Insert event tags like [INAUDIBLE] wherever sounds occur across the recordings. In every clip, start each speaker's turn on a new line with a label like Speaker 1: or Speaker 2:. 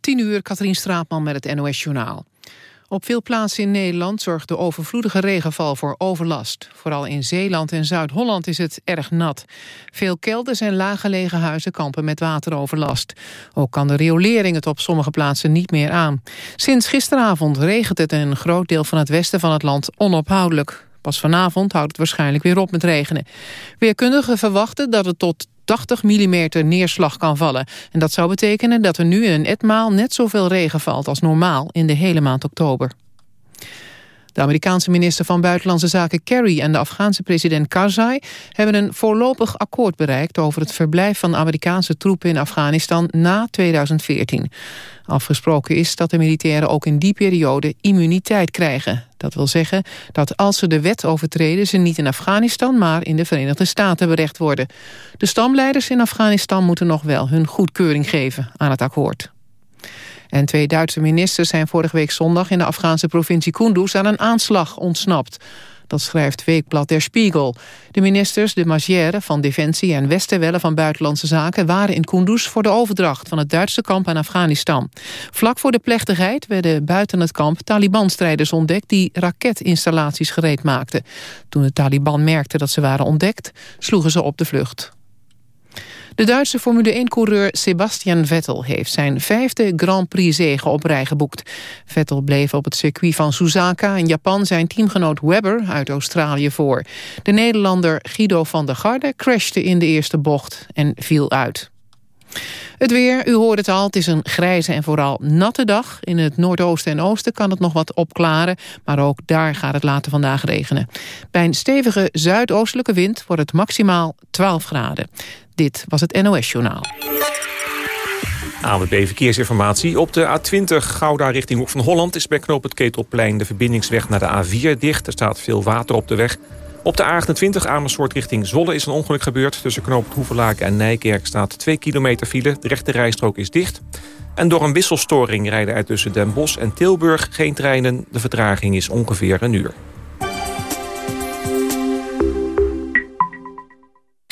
Speaker 1: 10 uur, Katrien Straatman met het NOS-journaal. Op veel plaatsen in Nederland zorgt de overvloedige regenval voor overlast. Vooral in Zeeland en Zuid-Holland is het erg nat. Veel kelders en laaggelegen huizen kampen met wateroverlast. Ook kan de riolering het op sommige plaatsen niet meer aan. Sinds gisteravond regent het in een groot deel van het westen van het land onophoudelijk. Pas vanavond houdt het waarschijnlijk weer op met regenen. Weerkundigen verwachten dat het tot 80 mm neerslag kan vallen. En dat zou betekenen dat er nu in etmaal net zoveel regen valt als normaal in de hele maand oktober. De Amerikaanse minister van Buitenlandse Zaken Kerry en de Afghaanse president Karzai hebben een voorlopig akkoord bereikt over het verblijf van Amerikaanse troepen in Afghanistan na 2014. Afgesproken is dat de militairen ook in die periode immuniteit krijgen. Dat wil zeggen dat als ze de wet overtreden ze niet in Afghanistan maar in de Verenigde Staten berecht worden. De stamleiders in Afghanistan moeten nog wel hun goedkeuring geven aan het akkoord. En twee Duitse ministers zijn vorige week zondag in de Afghaanse provincie Kunduz aan een aanslag ontsnapt. Dat schrijft Weekblad Der Spiegel. De ministers de Magière van Defensie en Westerwelle van Buitenlandse Zaken... waren in Kunduz voor de overdracht van het Duitse kamp aan Afghanistan. Vlak voor de plechtigheid werden buiten het kamp Taliban-strijders ontdekt... die raketinstallaties gereed maakten. Toen de Taliban merkten dat ze waren ontdekt, sloegen ze op de vlucht. De Duitse Formule 1-coureur Sebastian Vettel heeft zijn vijfde Grand Prix-zege op rij geboekt. Vettel bleef op het circuit van Suzuka in Japan zijn teamgenoot Webber uit Australië voor. De Nederlander Guido van der Garde crashte in de eerste bocht en viel uit. Het weer, u hoort het al, het is een grijze en vooral natte dag. In het noordoosten en oosten kan het nog wat opklaren... maar ook daar gaat het later vandaag regenen. Bij een stevige zuidoostelijke wind wordt het maximaal 12 graden. Dit was het NOS-journaal.
Speaker 2: AWB Verkeersinformatie. Op de A20 Gouda richting Hoek van Holland... is bij knoop het Ketelplein de verbindingsweg naar de A4 dicht. Er staat veel water op de weg. Op de A28 Amersfoort richting Zolle is een ongeluk gebeurd. Tussen knoop het Hoevelaken en Nijkerk staat 2 kilometer file. De rechte rijstrook is dicht. En door een wisselstoring rijden er tussen Den Bosch en Tilburg geen treinen. De vertraging is ongeveer een uur.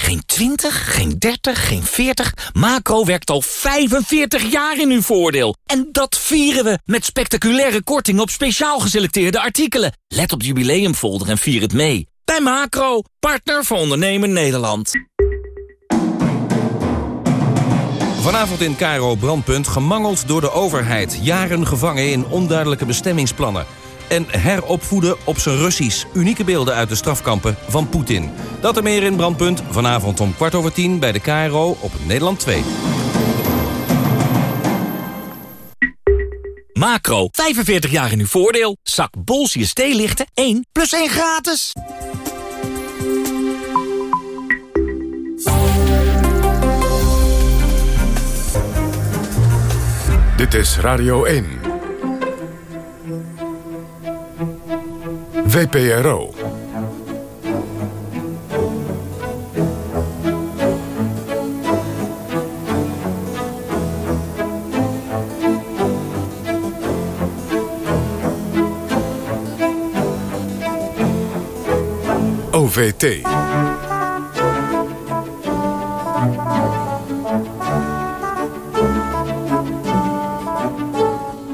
Speaker 3: Geen 20, geen 30, geen 40. Macro werkt al 45 jaar in uw voordeel. En dat vieren we met spectaculaire korting op speciaal geselecteerde artikelen. Let op de jubileumfolder en vier het mee. Bij Macro, partner voor ondernemen Nederland.
Speaker 4: Vanavond in Cairo Brandpunt gemangeld door de overheid. Jaren gevangen in onduidelijke bestemmingsplannen en heropvoeden op zijn Russisch. Unieke beelden uit de strafkampen van Poetin. Dat er meer in Brandpunt vanavond om kwart over tien bij de KRO op Nederland 2.
Speaker 3: Macro, 45 jaar in uw voordeel. Zak Bols lichten 1 plus 1 gratis.
Speaker 5: Dit is Radio 1. VPRO. OVT.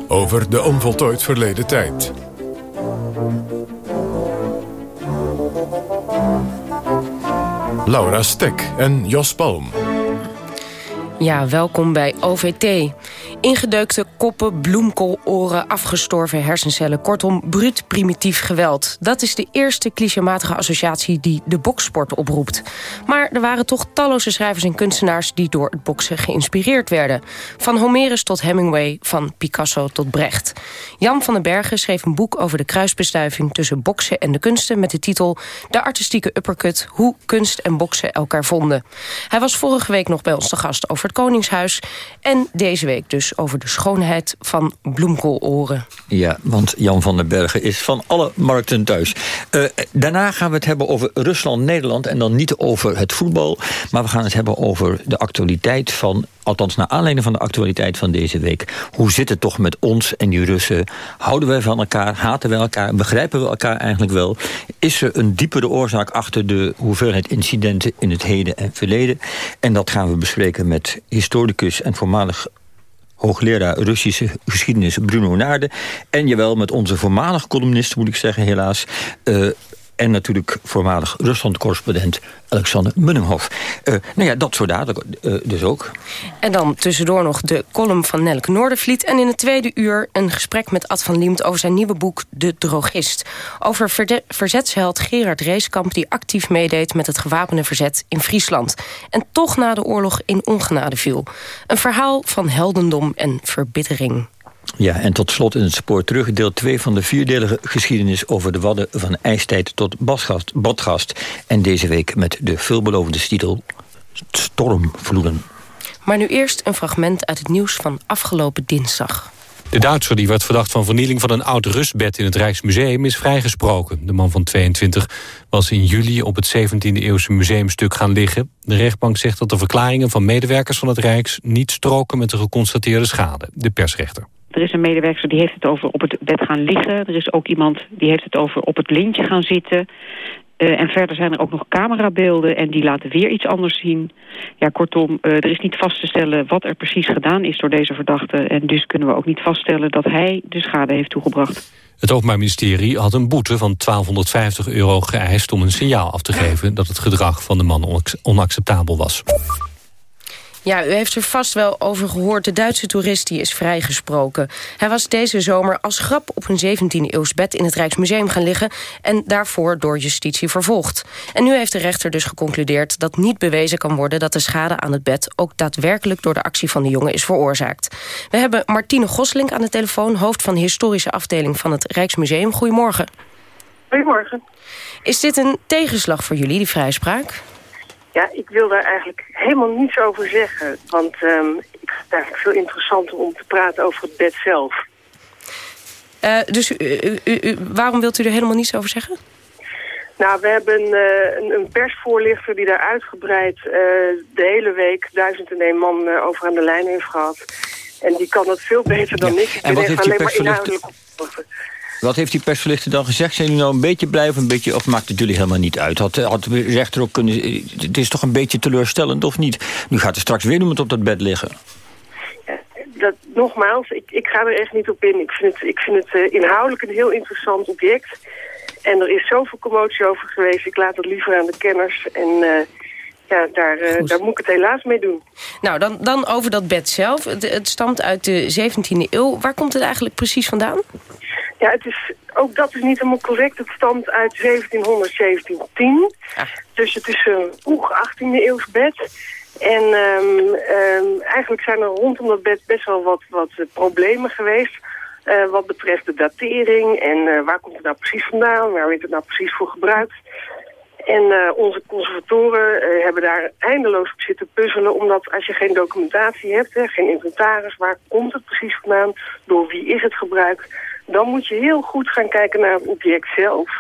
Speaker 5: Over de onvoltooid verleden tijd. Laura Stek en Jos Palm.
Speaker 6: Ja, welkom bij OVT. Ingedeukte koppen, bloemkooloren, afgestorven hersencellen. Kortom, bruut primitief geweld. Dat is de eerste clichématige associatie die de boksport oproept. Maar er waren toch talloze schrijvers en kunstenaars... die door het boksen geïnspireerd werden. Van Homerus tot Hemingway, van Picasso tot Brecht. Jan van den Bergen schreef een boek over de kruisbestuiving... tussen boksen en de kunsten met de titel... De artistieke uppercut, hoe kunst en boksen elkaar vonden. Hij was vorige week nog bij ons te gast over het Koningshuis... en deze week dus over de schoonheid van bloemkooloren.
Speaker 7: Ja, want Jan van den Bergen is van alle markten thuis. Uh, daarna gaan we het hebben over Rusland-Nederland... en dan niet over het voetbal... maar we gaan het hebben over de actualiteit van... althans naar aanleiding van de actualiteit van deze week. Hoe zit het toch met ons en die Russen? Houden wij van elkaar? Haten we elkaar? Begrijpen we elkaar eigenlijk wel? Is er een diepere oorzaak achter de hoeveelheid incidenten... in het heden en verleden? En dat gaan we bespreken met historicus en voormalig hoogleraar Russische geschiedenis Bruno Naarden. En jawel, met onze voormalig columnist, moet ik zeggen, helaas... Uh, en natuurlijk voormalig Rusland-correspondent Alexander Munninghoff. Uh, nou ja, dat zo dadelijk uh, dus ook.
Speaker 6: En dan tussendoor nog de column van Nelke Noordervliet... en in het tweede uur een gesprek met Ad van Liemt... over zijn nieuwe boek De Drogist. Over verzetsheld Gerard Reeskamp... die actief meedeed met het gewapende verzet in Friesland. En toch na de oorlog in ongenade viel. Een verhaal van heldendom en verbittering.
Speaker 7: Ja, en tot slot in het spoor terug deel 2 van de vierdelige geschiedenis... over de wadden van ijstijd tot badgast, badgast. En deze week met de veelbelovende titel Stormvloeden.
Speaker 6: Maar nu eerst een fragment uit het nieuws van afgelopen dinsdag.
Speaker 8: De Duitser die werd verdacht van vernieling van een oud rustbed in het Rijksmuseum is vrijgesproken. De man van 22 was in juli op het 17e-eeuwse museumstuk gaan liggen. De rechtbank zegt dat de verklaringen van medewerkers van het Rijks niet stroken met de geconstateerde schade. De persrechter.
Speaker 9: Er is een medewerker die heeft het over op het bed gaan liggen. Er is ook iemand die heeft het over op het lintje gaan zitten. Uh, en verder zijn er ook nog camerabeelden en die laten weer iets anders zien. Ja, kortom, uh, er is niet vast te stellen wat er precies gedaan is door deze verdachte. En dus kunnen we ook niet vaststellen dat hij de schade heeft toegebracht.
Speaker 8: Het Openbaar Ministerie had een boete van 1250 euro geëist... om een signaal af te geven dat het gedrag van de man onacceptabel was.
Speaker 6: Ja, u heeft er vast wel over gehoord. De Duitse toerist die is vrijgesproken. Hij was deze zomer als grap op een 17e-eeuws bed... in het Rijksmuseum gaan liggen... en daarvoor door justitie vervolgd. En nu heeft de rechter dus geconcludeerd... dat niet bewezen kan worden dat de schade aan het bed... ook daadwerkelijk door de actie van de jongen is veroorzaakt. We hebben Martine Goslink aan de telefoon... hoofd van de historische afdeling van het Rijksmuseum. Goedemorgen.
Speaker 10: Goedemorgen.
Speaker 6: Is dit een tegenslag voor jullie, die vrijspraak?
Speaker 10: Ja, ik wil daar eigenlijk helemaal niets over zeggen. Want um, ik vind het eigenlijk veel interessanter om te praten over het bed zelf.
Speaker 6: Uh, dus u, u, waarom wilt u er helemaal niets over zeggen?
Speaker 10: Nou, we hebben uh, een, een, persvoorlichter die daar uitgebreid uh, de hele week duizend en een man over aan de lijn heeft gehad. En die kan dat veel beter dan ja. ik. Ik
Speaker 7: en wat heeft alleen maar inhoudelijk wat heeft die persverlichter dan gezegd? Zijn jullie nou een beetje blij of een beetje... of maakt het jullie helemaal niet uit? Had, had de rechter ook kunnen... Het is toch een beetje teleurstellend, of niet? Nu gaat er straks weer iemand op dat bed liggen.
Speaker 10: dat, nogmaals, ik, ik ga er echt niet op in. Ik vind het, ik vind het uh, inhoudelijk een heel interessant object. En er is zoveel commotie over geweest. Ik laat het liever aan de kenners. En... Uh, ja, daar, uh, daar moet ik het helaas mee doen.
Speaker 6: Nou, dan, dan over dat bed zelf. Het, het stamt uit de 17e eeuw. Waar komt het eigenlijk precies vandaan?
Speaker 10: Ja, het is, ook dat is niet helemaal correct. Het stamt uit 1700, 1710. Ah. Dus het is een vroeg 18e eeuws bed. En um, um, eigenlijk zijn er rondom dat bed best wel wat, wat problemen geweest. Uh, wat betreft de datering en uh, waar komt het nou precies vandaan? Waar werd het nou precies voor gebruikt? En onze conservatoren hebben daar eindeloos op zitten puzzelen... omdat als je geen documentatie hebt, hè, geen inventaris... waar komt het precies vandaan? Door wie is het gebruikt? Dan moet je heel goed gaan kijken naar het object zelf.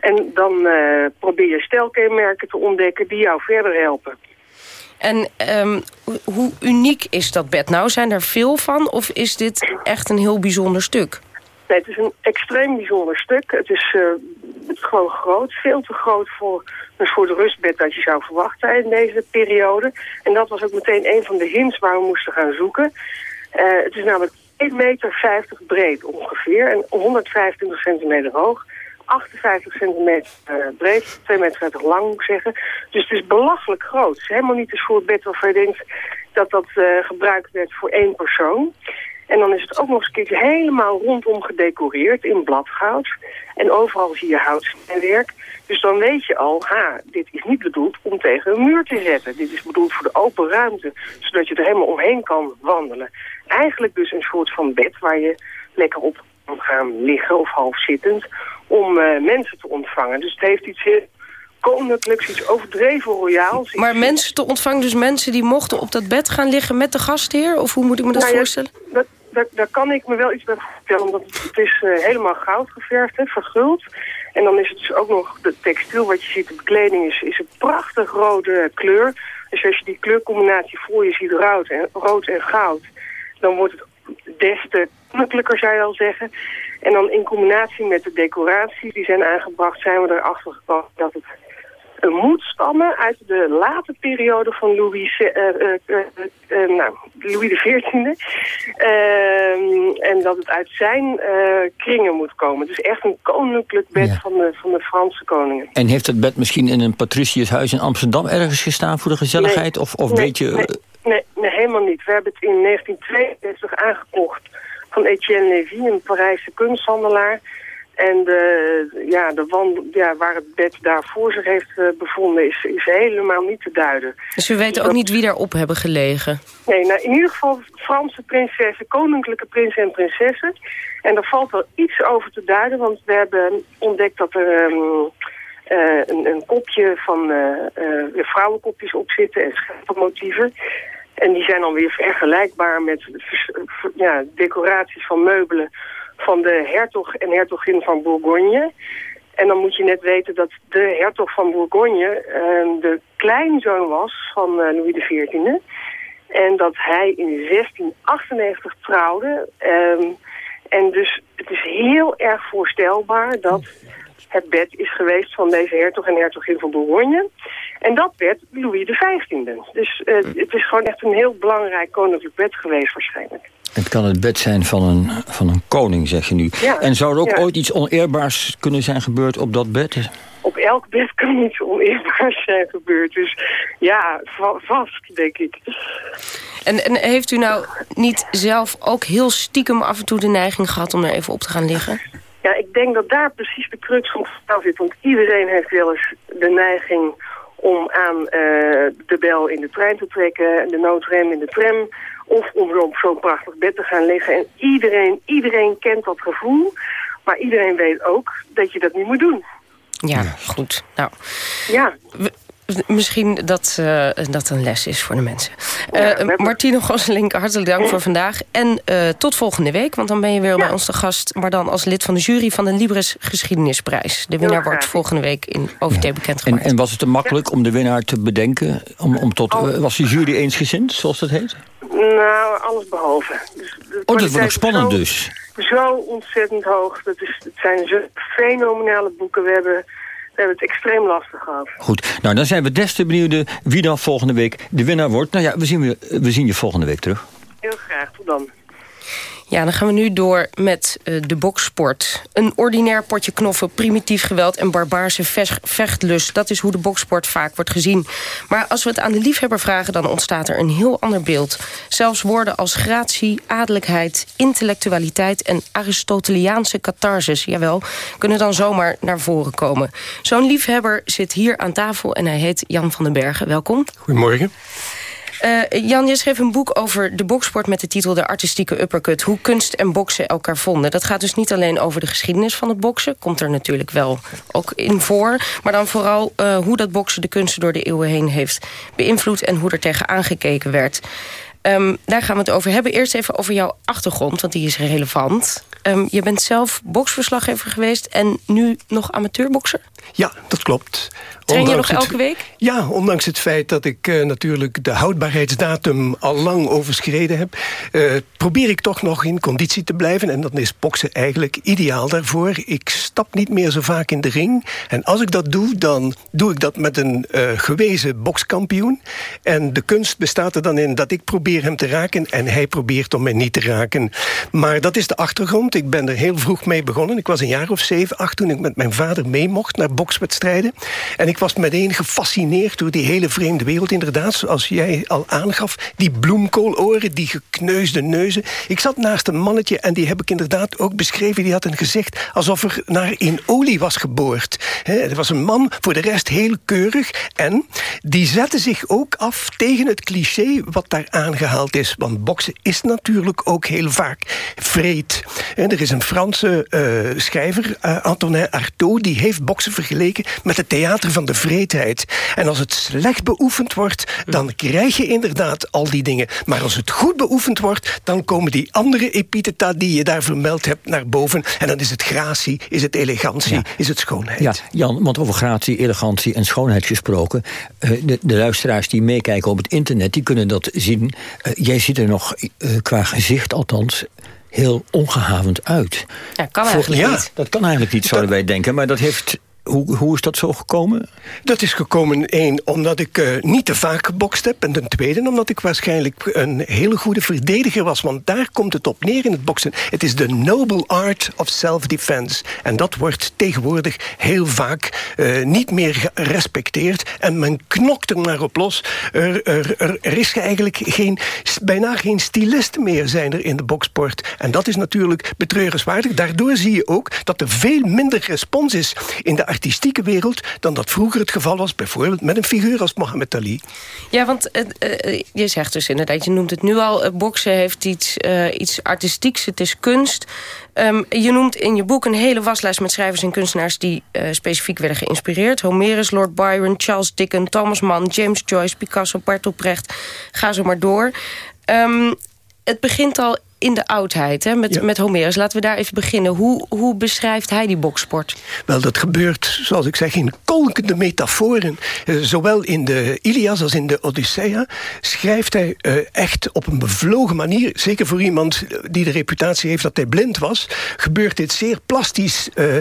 Speaker 10: En dan uh, probeer je stelkenmerken te ontdekken die jou verder helpen.
Speaker 6: En um, hoe uniek is dat bed nou? Zijn er veel van of is dit echt een heel bijzonder stuk?
Speaker 10: Nee, het is een extreem bijzonder stuk. Het is, uh, is gewoon groot, veel te groot voor, dus voor de rustbed dat je zou verwachten in deze periode. En dat was ook meteen een van de hints waar we moesten gaan zoeken. Uh, het is namelijk 1,50 meter breed ongeveer en 125 centimeter hoog. 58 centimeter uh, breed, 2 meter lang moet ik zeggen. Dus het is belachelijk groot. Het is helemaal niet soort bed waarvan je denkt dat dat uh, gebruikt werd voor één persoon. En dan is het ook nog eens een helemaal rondom gedecoreerd in bladgoud. En overal zie je houtsnijwerk. Dus dan weet je al, ha, dit is niet bedoeld om tegen een muur te zetten. Dit is bedoeld voor de open ruimte, zodat je er helemaal omheen kan wandelen. Eigenlijk dus een soort van bed waar je lekker op kan gaan liggen of half zittend om uh, mensen te ontvangen. Dus het heeft iets heel koninklijks, iets overdreven royaals.
Speaker 6: Maar mensen te ontvangen, dus mensen die mochten op dat bed gaan liggen met de gastheer? Of hoe moet ik me dat nou voorstellen?
Speaker 10: dat, daar, daar, kan ik me wel iets bij vertellen, omdat het, is uh, helemaal goud geverfd, hè, verguld. En dan is het dus ook nog de textiel wat je ziet, de bekleding is, is een prachtig rode kleur. Dus als je die kleurcombinatie voor je ziet, rood en, rood en goud, dan wordt het des te koninklijker, zou je al zeggen. En dan in combinatie met de decoraties die zijn aangebracht, zijn we erachter gekomen dat het moet stammen uit de late periode van Louis, uh, uh, nou, Louis XIV. Ehm, en dat het uit zijn kringen moet komen. Dus echt een koninklijk bed van, de, van de Franse koningen.
Speaker 7: En heeft het bed misschien in een patriciëshuis in Amsterdam ergens gestaan voor de gezelligheid? of of weet je...
Speaker 10: Nee, nee, nee, helemaal niet. We hebben het in 1962 aangekocht van Etienne Lévy, een Parijse kunsthandelaar. En de, ja, de wand, ja, waar het bed daarvoor zich heeft uh, bevonden is, is helemaal niet te duiden.
Speaker 6: Dus we weten ook niet wie daarop hebben gelegen?
Speaker 10: Nee, nou, in ieder geval Franse prinsessen, koninklijke prinsen en prinsessen. En er valt wel iets over te duiden, want we hebben ontdekt dat er um, uh, een, een, kopje van uh, vrouwenkopjes op zitten en schelpenmotieven. En die zijn dan weer vergelijkbaar met ja, decoraties van meubelen van de hertog en hertogin van Bourgogne. En dan moet je net weten dat de hertog van Bourgogne uh, de kleinzoon was van uh, Louis XIV. En dat hij in 1698 trouwde. Um, en dus het is heel erg voorstelbaar dat het bed is geweest van deze hertog en hertogin van Bourgogne. En dat werd Louis XV. Dus uh, het is gewoon echt een heel belangrijk koninklijk bed geweest waarschijnlijk.
Speaker 7: Het kan het bed zijn van een, van een koning, zeg je nu.
Speaker 10: Ja,
Speaker 7: en zou er ook
Speaker 10: ja.
Speaker 7: ooit iets oneerbaars kunnen zijn gebeurd op dat bed?
Speaker 10: Op elk bed kan iets oneerbaars zijn gebeurd. Dus ja, va vast, denk ik.
Speaker 6: En, en heeft u nou niet zelf ook heel stiekem af en toe de neiging gehad... om er even op te gaan liggen?
Speaker 10: Ja, ik denk dat daar precies de crux van het zit. Want iedereen heeft wel eens de neiging om aan uh, de bel in de trein te trekken... de noodrem in de tram... Of om op zo'n prachtig bed te gaan liggen. En iedereen, iedereen kent dat gevoel. Maar iedereen weet ook dat je dat niet moet doen.
Speaker 6: Ja, goed. Nou,
Speaker 10: ja.
Speaker 6: Misschien dat uh, dat een les is voor de mensen. Uh, ja, Martine Gosselink, hartelijk dank voor vandaag. En uh, tot volgende week, want dan ben je weer ja. bij ons te gast... maar dan als lid van de jury van de Libris Geschiedenisprijs. De winnaar wordt volgende week in OVT ja. bekendgemaakt.
Speaker 7: En, en, was het te makkelijk om de winnaar te bedenken? Om, om tot, was de jury eensgezind, zoals dat heet?
Speaker 10: Nou, alles behalve.
Speaker 7: Dus oh, dat wordt nog spannend
Speaker 10: zo,
Speaker 7: dus.
Speaker 10: Zo ontzettend hoog. Dat is, het zijn zo fenomenale boeken. We hebben... We hebben het extreem lastig gehad.
Speaker 7: Goed, nou dan zijn we des te benieuwd wie dan volgende week de winnaar wordt. Nou ja, we zien, we zien je volgende week terug.
Speaker 10: Heel graag, tot dan.
Speaker 6: Ja, dan gaan we nu door met uh, de boksport. Een ordinair potje knoffen, primitief geweld en barbaarse vechtlust. Dat is hoe de boksport vaak wordt gezien. Maar als we het aan de liefhebber vragen... dan ontstaat er een heel ander beeld. Zelfs woorden als gratie, adellijkheid, intellectualiteit... en Aristoteliaanse catharsis, jawel, kunnen dan zomaar naar voren komen. Zo'n liefhebber zit hier aan tafel en hij heet Jan van den Bergen. Welkom.
Speaker 11: Goedemorgen.
Speaker 6: Uh, Jan, je schreef een boek over de boksport met de titel De Artistieke Uppercut. Hoe kunst en boksen elkaar vonden. Dat gaat dus niet alleen over de geschiedenis van het boksen. Komt er natuurlijk wel ook in voor. Maar dan vooral uh, hoe dat boksen de kunsten door de eeuwen heen heeft beïnvloed... en hoe er tegen aangekeken werd. Um, daar gaan we het over hebben. Eerst even over jouw achtergrond, want die is relevant. Um, je bent zelf boksverslaggever geweest en nu nog amateurbokser?
Speaker 11: Ja, dat klopt.
Speaker 6: Train je nog elke week?
Speaker 11: Ja, ondanks het feit dat ik uh, natuurlijk de houdbaarheidsdatum al lang overschreden heb... Uh, probeer ik toch nog in conditie te blijven. En dan is boksen eigenlijk ideaal daarvoor. Ik stap niet meer zo vaak in de ring. En als ik dat doe, dan doe ik dat met een uh, gewezen bokskampioen. En de kunst bestaat er dan in dat ik probeer hem te raken... en hij probeert om mij niet te raken. Maar dat is de achtergrond. Ik ben er heel vroeg mee begonnen. Ik was een jaar of zeven, acht toen ik met mijn vader mee mocht... naar bokswedstrijden. En ik was meteen gefascineerd door die hele vreemde wereld. Inderdaad, zoals jij al aangaf, die bloemkooloren, die gekneusde neuzen. Ik zat naast een mannetje en die heb ik inderdaad ook beschreven. Die had een gezicht alsof er naar in olie was geboord. Het was een man, voor de rest heel keurig. En die zette zich ook af tegen het cliché wat daar aangehaald is. Want boksen is natuurlijk ook heel vaak vreed. Er is een Franse uh, schrijver, uh, Antonin Artaud... die heeft boksen vergeleken met het theater van de vreedheid. En als het slecht beoefend wordt, dan krijg je inderdaad al die dingen. Maar als het goed beoefend wordt, dan komen die andere epitheta die je daar vermeld hebt naar boven. En dan is het gratie, is het elegantie, ja. is het schoonheid.
Speaker 7: Ja, Jan, want over gratie, elegantie en schoonheid gesproken... de, de luisteraars die meekijken op het internet, die kunnen dat zien. Uh, jij ziet er nog, uh, qua gezicht althans heel ongehavend uit.
Speaker 6: Ja, kan eigenlijk
Speaker 7: ja,
Speaker 6: niet.
Speaker 7: Dat kan eigenlijk niet, zouden wij denken. Maar dat heeft hoe, hoe is dat zo gekomen?
Speaker 11: Dat is gekomen, één, omdat ik uh, niet te vaak gebokst heb. En ten tweede, omdat ik waarschijnlijk een hele goede verdediger was. Want daar komt het op neer in het boksen. Het is de noble art of self-defense. En dat wordt tegenwoordig heel vaak uh, niet meer gerespecteerd. En men knokt er maar op los. Er, er, er, er is eigenlijk geen, bijna geen stilisten meer zijn er in de boksport. En dat is natuurlijk betreurenswaardig. Daardoor zie je ook dat er veel minder respons is in de artistieke wereld... dan dat vroeger het geval was, bijvoorbeeld met een figuur als Mohammed Ali.
Speaker 6: Ja, want uh, uh, je zegt dus inderdaad, je noemt het nu al... Boksen heeft iets, iets artistieks, het is kunst. Um, je noemt in je boek een hele waslijst met schrijvers en kunstenaars... die specifiek werden geïnspireerd. Homerus, Lord Byron, Charles Dickens, Thomas Mann, James Joyce... Picasso, Bertolt Brecht, ga zo maar door... Um, het begint al in de oudheid, hè, met, met Homerus. Laten we daar even beginnen. Hoe, hoe beschrijft hij die boksport?
Speaker 11: Wel, dat gebeurt, zoals ik zeg, in kolkende metaforen. Eh, zowel in de Ilias als in de Odyssea schrijft hij uh, echt op een bevlogen manier. Zeker voor iemand die de reputatie heeft dat hij blind was... gebeurt dit zeer plastisch. Uh,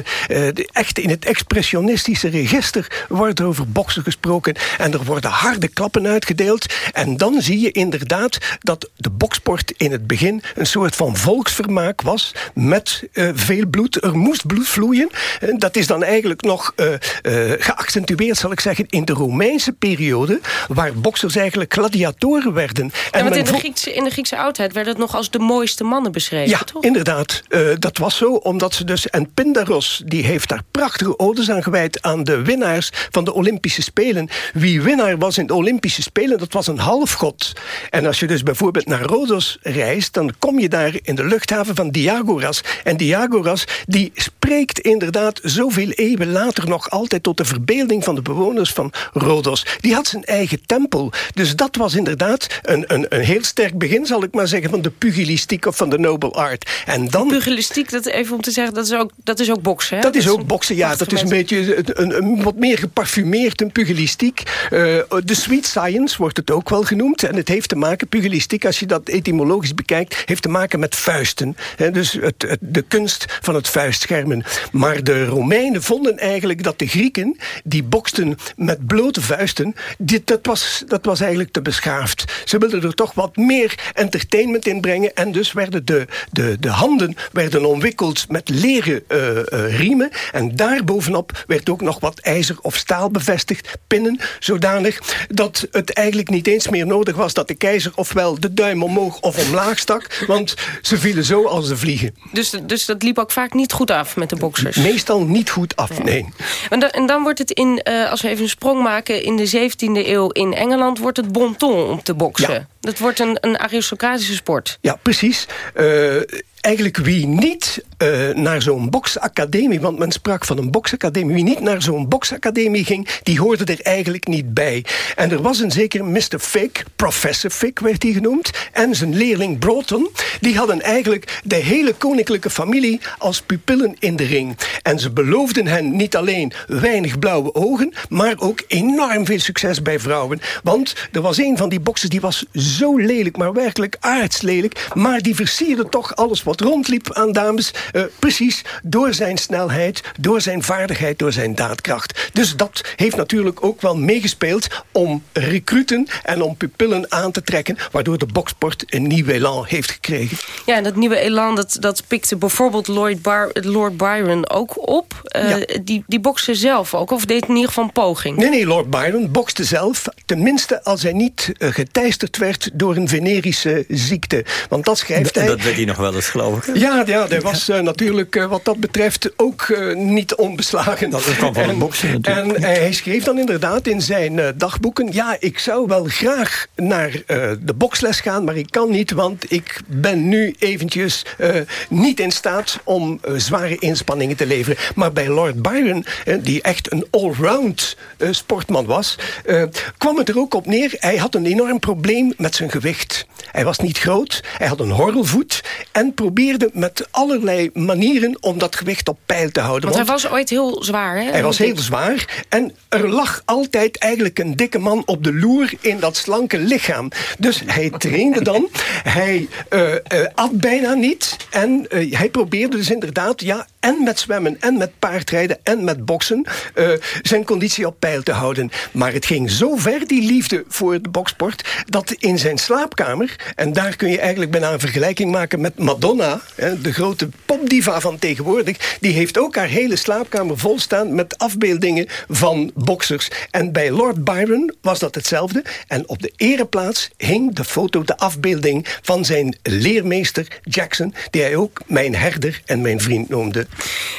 Speaker 11: echt in het expressionistische register wordt er over boksen gesproken... en er worden harde klappen uitgedeeld. En dan zie je inderdaad dat de boksport in het begin... een soort van volksvermaak was met uh, veel bloed. Er moest bloed vloeien. En dat is dan eigenlijk nog uh, uh, geaccentueerd, zal ik zeggen, in de Romeinse periode, waar boksers eigenlijk gladiatoren werden.
Speaker 6: En ja, want in de, Griekse, in de Griekse oudheid werd het nog als de mooiste mannen beschreven,
Speaker 11: ja,
Speaker 6: toch?
Speaker 11: inderdaad. dat was zo, omdat ze dus... En Pindaros, die heeft daar prachtige odes aan gewijd aan de winnaars van de Olympische Spelen. Wie winnaar was in de Olympische Spelen, dat was een halfgod. En als je dus bijvoorbeeld naar Rhodos reist, dan kom je daar in de luchthaven van Diagoras. En Diagoras die spreekt inderdaad zoveel eeuwen later nog altijd tot de verbeelding van de bewoners van Rhodos. Die had zijn eigen tempel. Dus dat was inderdaad een, een, een heel sterk begin, zal ik maar zeggen, van de pugilistiek of van de noble art. En dan...
Speaker 6: Pugilistiek, dat even om te zeggen, dat is ook, dat is ook boksen, hè?
Speaker 11: Dat is ook boksen, ja. Dat is een beetje een, een, wat meer geparfumeerd, een pugilistiek. Uh, de sweet science wordt het ook wel genoemd. En het heeft te maken, pugilistiek, als je dat etymologisch bekijkt, heeft te maken met vuisten. dus het, de kunst van het vuistschermen. Maar de Romeinen vonden eigenlijk dat de Grieken... die boksten met blote vuisten... Dit, dat, was, dat was eigenlijk te beschaafd. Ze wilden er toch wat meer entertainment in brengen... en dus werden de, de, de handen werden omwikkeld met leren uh, uh, riemen... en daarbovenop werd ook nog wat ijzer of staal bevestigd, pinnen... zodanig dat het eigenlijk niet eens meer nodig was... dat de keizer ofwel de duim omhoog of omlaag stak... ze vielen zo als de vliegen.
Speaker 6: Dus, dus dat liep ook vaak niet goed af met de boksers?
Speaker 11: Meestal niet goed af, nee.
Speaker 6: En dan, en dan wordt het in, uh, als we even een sprong maken... in de 17e eeuw in Engeland wordt het bon ton om te boksen. Ja. Dat wordt een, een aristocratische sport.
Speaker 11: Ja, precies. Uh, eigenlijk wie niet uh, naar zo'n boksacademie... want men sprak van een boksacademie... wie niet naar zo'n boksacademie ging... die hoorde er eigenlijk niet bij. En er was een zeker Mr. Fick, Professor Fick werd hij genoemd... en zijn leerling Broughton... die hadden eigenlijk de hele koninklijke familie... als pupillen in de ring. En ze beloofden hen niet alleen weinig blauwe ogen... maar ook enorm veel succes bij vrouwen. Want er was een van die boksers die was zo lelijk... maar werkelijk aardslelijk... maar die versierde toch alles wat rondliep aan dames... Uh, precies door zijn snelheid, door zijn vaardigheid, door zijn daadkracht. Dus dat heeft natuurlijk ook wel meegespeeld om recruten en om pupillen aan te trekken... waardoor de boksport een nieuw elan heeft gekregen.
Speaker 6: Ja, en dat nieuwe elan dat, dat pikte bijvoorbeeld Lloyd Bar Lord Byron ook op. Uh, ja. die, die bokste zelf ook, of deed in ieder geval een poging?
Speaker 11: Nee, nee, Lord Byron bokste zelf. Tenminste als hij niet uh, geteisterd werd door een venerische ziekte. Want dat schrijft hij...
Speaker 7: Dat werd hij nog wel eens, geloof ik.
Speaker 11: Ja, ja hij was uh, natuurlijk uh, wat dat betreft ook uh, niet onbeslagen.
Speaker 7: Dat kwam van een boksen natuurlijk.
Speaker 11: En hij schreef dan inderdaad in zijn dagboeken... ja, ik zou wel graag naar de boksles gaan... maar ik kan niet, want ik ben nu eventjes niet in staat... om zware inspanningen te leveren. Maar bij Lord Byron, die echt een allround sportman was... kwam het er ook op neer, hij had een enorm probleem met zijn gewicht. Hij was niet groot, hij had een horrelvoet... en probeerde met allerlei manieren om dat gewicht op peil te houden.
Speaker 6: Want, Want hij was ooit heel zwaar, hè?
Speaker 11: Hij was heel zwaar. En er lag altijd eigenlijk een dikke man op de loer in dat slanke lichaam. Dus hij trainde dan. [LAUGHS] Hij uh, uh, at bijna niet. En uh, hij probeerde dus inderdaad, ja, en met zwemmen, en met paardrijden, en met boksen, uh, zijn conditie op peil te houden. Maar het ging zo ver, die liefde voor de boksport, dat in zijn slaapkamer, en daar kun je eigenlijk bijna een vergelijking maken met Madonna, de grote popdiva van tegenwoordig, die heeft ook haar hele slaapkamer vol staan met afbeeldingen van boksers. En bij Lord Byron was dat hetzelfde. En op de ereplaats hing de foto, de afbeelding van zijn leermeester Jackson, die hij ook mijn herder en mijn vriend noemde.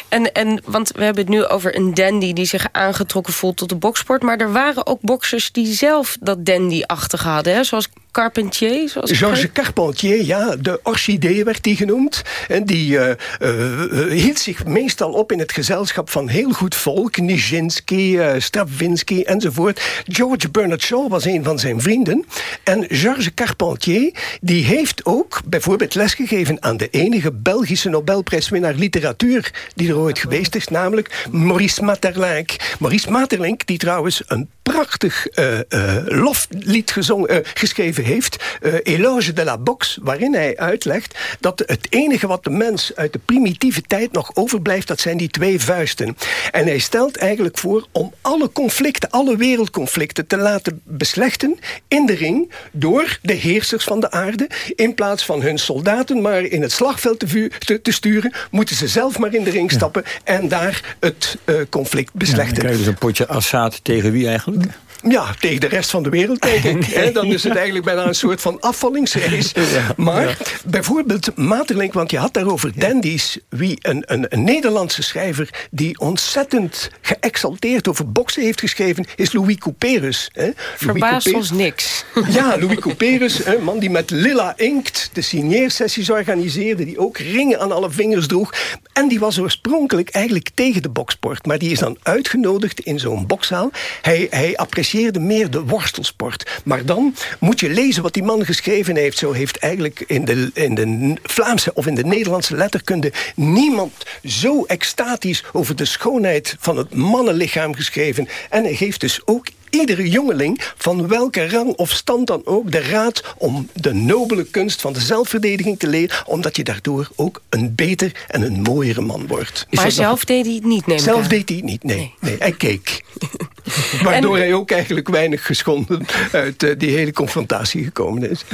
Speaker 6: En, en want we hebben het nu over een dandy die zich aangetrokken voelt tot de boksport, maar er waren ook boksers die zelf dat dandy-achtig hadden, hè? zoals Carpentier? Zoals
Speaker 11: Georges Carpentier, ja, de orchidee werd die genoemd. En die uh, uh, hield zich meestal op in het gezelschap van heel goed volk. Nijinsky, uh, Stravinsky enzovoort. George Bernard Shaw was een van zijn vrienden. En Georges Carpentier, die heeft ook bijvoorbeeld lesgegeven aan de enige Belgische Nobelprijswinnaar literatuur die er ooit geweest is, namelijk Maurice Maeterlinck. Maurice Maeterlinck, die trouwens een prachtig loflied gezongen, geschreven heeft, Eloge de la Boxe, waarin hij uitlegt dat het enige wat de mens uit de primitieve tijd nog overblijft, dat zijn die twee vuisten. En hij stelt eigenlijk voor om alle conflicten, alle wereldconflicten te laten beslechten in de ring door de heersers van de aarde. In plaats van hun soldaten maar in het slagveld te, te, te sturen, moeten ze zelf maar in de ring stappen en daar het conflict beslechten. Ja, dan
Speaker 7: krijg je dus een potje Assad tegen wie eigenlijk? Okay.
Speaker 11: Ja, tegen de rest van de wereld, denk ik. nee. [LAUGHS] Dan is het eigenlijk bijna een soort van afvallingsrace. [LAUGHS] maar bijvoorbeeld Materlink, want je had daarover dandies. Wie een, een, een, Nederlandse schrijver die ontzettend geëxalteerd over boksen heeft geschreven, is Louis Couperus.
Speaker 6: Verbaast ons niks. [LAUGHS]
Speaker 11: Ja, Louis Couperus, een man die met Lilla Inkt de signeersessies organiseerde, die ook ringen aan alle vingers droeg. En die was oorspronkelijk eigenlijk tegen de boksport, maar die is dan uitgenodigd in zo'n bokszaal. Hij, hij meer de worstelsport. Maar dan moet je lezen wat die man geschreven heeft. Zo heeft eigenlijk in de, in de Vlaamse of in de Nederlandse letterkunde... niemand zo extatisch over de schoonheid van het mannenlichaam geschreven. En hij geeft dus ook iedere jongeling, van welke rang of stand dan ook... de raad om de nobele kunst van de zelfverdediging te leren... omdat je daardoor ook een beter en een mooiere man wordt.
Speaker 6: maar zelf deed hij het niet, neem
Speaker 11: Zelf deed hij het niet, nee. nee. nee hij keek. [LAUGHS] Waardoor hij ook eigenlijk weinig geschonden uit uh, die hele confrontatie gekomen is.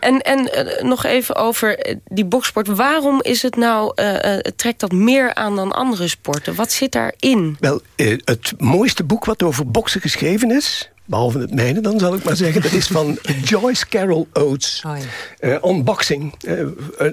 Speaker 6: En, en uh, nog even over uh, die boksport. Waarom is het nou, trekt dat meer aan dan andere sporten? Wat zit daarin?
Speaker 11: Wel, het mooiste boek wat over boksen geschreven is... is Behalve het mijne dan, zal ik maar zeggen. Dat is van Joyce Carol Oates. Oh ja. uh, unboxing. Uh,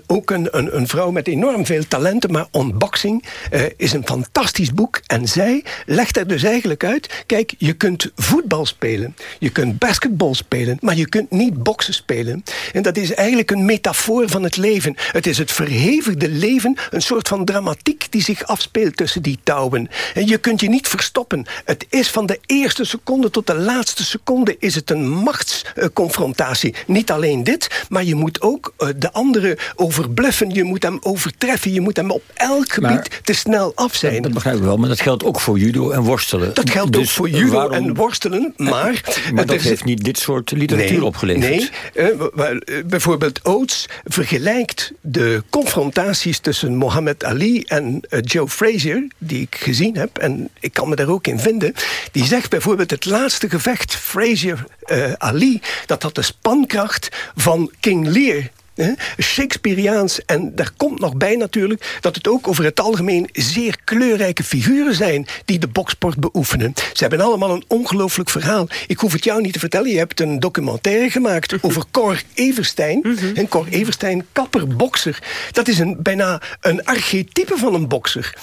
Speaker 11: ook een, een, een, vrouw met enorm veel talenten. Maar Unboxing uh, is een fantastisch boek. En zij legt er dus eigenlijk uit... Kijk, je kunt voetbal spelen. Je kunt basketbal spelen. Maar je kunt niet boksen spelen. En dat is eigenlijk een metafoor van het leven. Het is het verhevigde leven. Een soort van dramatiek die zich afspeelt tussen die touwen. En je kunt je niet verstoppen. Het is van de eerste seconde tot de laatste laatste seconde is het een machtsconfrontatie. Niet alleen dit, maar je moet ook uh, de andere overbluffen. Je moet hem overtreffen. Je moet hem op elk gebied maar, te snel af zijn.
Speaker 7: Dat begrijp ik wel, maar dat geldt ook voor judo en worstelen.
Speaker 11: Dat geldt dus ook voor judo waarom... en worstelen, maar...
Speaker 7: maar dat heeft niet dit soort literatuur
Speaker 11: nee,
Speaker 7: opgeleverd.
Speaker 11: Nee, uh, bijvoorbeeld Oates vergelijkt de confrontaties tussen Muhammad Ali en uh, Joe Frazier, die ik gezien heb, en ik kan me daar ook in vinden. Die zegt bijvoorbeeld het laatste gevecht gevecht Fraser uh, Ali... dat had de spankracht van King Lear Shakespeareaans. En daar komt nog bij natuurlijk dat het ook over het algemeen zeer kleurrijke figuren zijn die de boksport beoefenen. Ze hebben allemaal een ongelooflijk verhaal. Ik hoef het jou niet te vertellen. Je hebt een documentaire gemaakt [LAUGHS] over Cor Everstein. Mhm. En Cor Everstein, kapper, bokser. Dat is een, bijna een archetype van een bokser.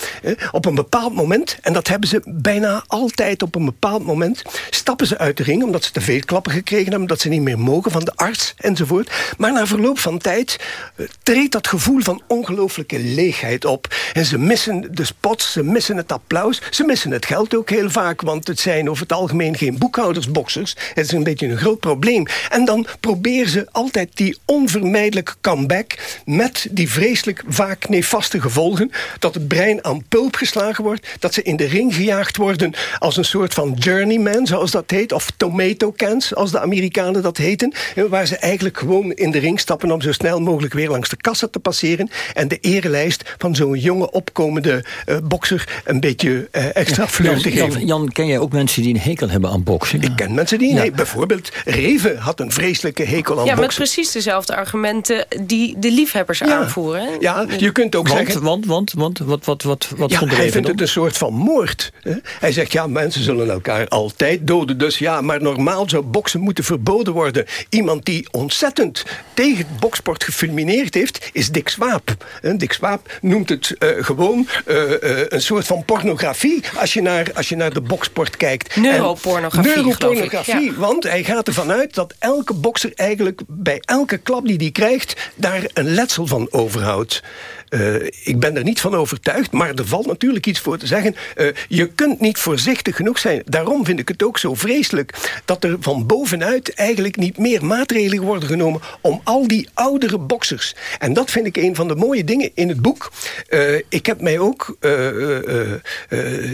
Speaker 11: Op een bepaald moment, en dat hebben ze bijna altijd op een bepaald moment, stappen ze uit de ring omdat ze te veel klappen gekregen hebben, omdat ze niet meer mogen van de arts enzovoort. Maar na verloop van tijd eh, treedt dat gevoel van ongelooflijke leegheid op. En ze missen de spots, ze missen het applaus, ze missen het geld ook heel vaak, want het zijn over het algemeen geen boekhoudersboxers. Het is een beetje een groot probleem. En dan proberen ze altijd die onvermijdelijke comeback met die vreselijk vaak nefaste gevolgen, dat het brein aan pulp geslagen wordt, dat ze in de ring gejaagd worden als een soort van journeyman, zoals dat heet, of tomato cans, als de Amerikanen dat heten, waar ze eigenlijk gewoon in de ring stappen om zo snel mogelijk weer langs de kassa te passeren... en de erelijst van zo'n jonge opkomende uh, bokser een beetje uh, extra ja, fleur te geven.
Speaker 7: Jan, Jan, ken jij ook mensen die een hekel hebben aan boksen?
Speaker 11: Ik ken mensen die... Ja. Nee, bijvoorbeeld Reven had een vreselijke hekel aan
Speaker 6: ja,
Speaker 11: boksen. Ja,
Speaker 6: met precies dezelfde argumenten die de liefhebbers aanvoeren.
Speaker 11: Ja, je kunt ook
Speaker 7: want,
Speaker 11: zeggen...
Speaker 7: Want, want, want, wat, wat, wat, wat
Speaker 11: ja,
Speaker 7: vond
Speaker 11: hij vindt
Speaker 7: dan?
Speaker 11: het een soort van moord. Hè? Hij zegt, ja, mensen zullen elkaar altijd doden. Dus ja, maar normaal zou boksen moeten verboden worden. Iemand die ontzettend tegen het boksport gefilmineerd heeft... is Dick Swaap. Dick Swaap noemt het uh, gewoon uh, uh, een soort van pornografie... als je naar, als je naar de boksport kijkt.
Speaker 6: Neuropornografie,
Speaker 11: Neuropornografie,
Speaker 6: ja.
Speaker 11: want hij gaat ervan uit dat elke bokser eigenlijk... bij elke klap die hij krijgt, daar een letsel van overhoudt. Uh, ik ben er niet van overtuigd, maar er valt natuurlijk iets voor te zeggen. Uh, je kunt niet voorzichtig genoeg zijn. Daarom vind ik het ook zo vreselijk... dat er van bovenuit eigenlijk niet meer maatregelen worden genomen... om al die oudere boksers. En dat vind ik een van de mooie dingen in het boek. Uh, ik heb mij ook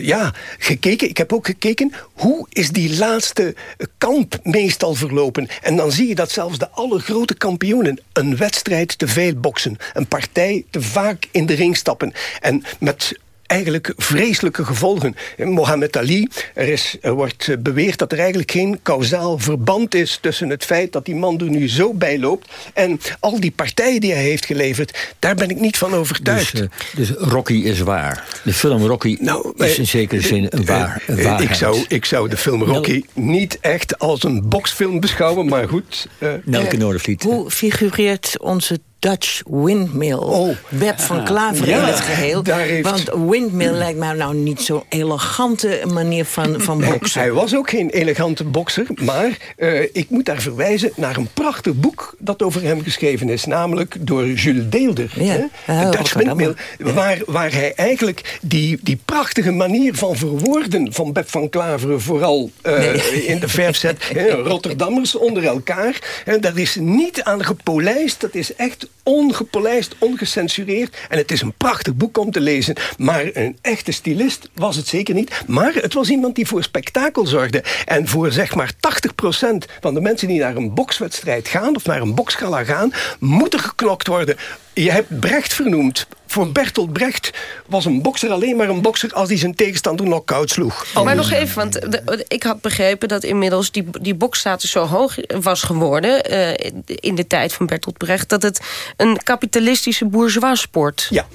Speaker 11: ja, gekeken. Ik heb ook gekeken, hoe is die laatste kamp meestal verlopen? En dan zie je dat zelfs de allergrote kampioenen... een wedstrijd te veel boksen, een partij te vaak in de ring stappen. En met eigenlijk vreselijke gevolgen. Mohammed Ali, er, is, er wordt beweerd dat er eigenlijk geen kausaal verband is... tussen het feit dat die man er nu zo bij loopt... en al die partijen die hij heeft geleverd. Daar ben ik niet van overtuigd.
Speaker 7: Dus, uh, dus Rocky is waar. De film Rocky nou, is in zekere zin een, waar, een waarheid.
Speaker 11: Ik zou, ik zou de film Rocky niet echt als een boksfilm beschouwen, maar goed.
Speaker 7: Uh, Nelke Noordervliet.
Speaker 12: Hoe figureert onze Dutch Windmill.
Speaker 11: Oh.
Speaker 12: Web van Klaver
Speaker 11: ja,
Speaker 12: in het geheel.
Speaker 11: Heeft...
Speaker 12: Want windmill lijkt mij nou niet zo'n elegante manier van, van boksen.
Speaker 11: Hij was ook geen elegante bokser. Maar uh, ik moet daar verwijzen naar een prachtig boek... dat over hem geschreven is. Namelijk door Jules Deelder.
Speaker 12: Ja,
Speaker 11: hè? Dutch Windmill. Waar, waar hij eigenlijk die, die prachtige manier van verwoorden... van Beb van Klaveren vooral uh, nee. in de verf zet. [LAUGHS] Rotterdammers onder elkaar. En daar is niet aan gepolijst. Dat is echt ongepolijst, ongecensureerd. En het is een prachtig boek om te lezen. Maar een echte stylist was het zeker niet. Maar het was iemand die voor spektakel zorgde. En voor zeg maar 80% van de mensen die naar een bokswedstrijd gaan... of naar een boksgala gaan, moet er geknokt worden. Je hebt Brecht vernoemd. Voor Bertolt Brecht was een bokser alleen maar een bokser... als hij zijn tegenstander knock-out sloeg.
Speaker 6: Anders. Maar nog even, want de, ik had begrepen dat inmiddels... die, die boksstatus zo hoog was geworden... Uh, in de tijd van Bertolt Brecht... dat het een kapitalistische bourgeois sport
Speaker 11: ja.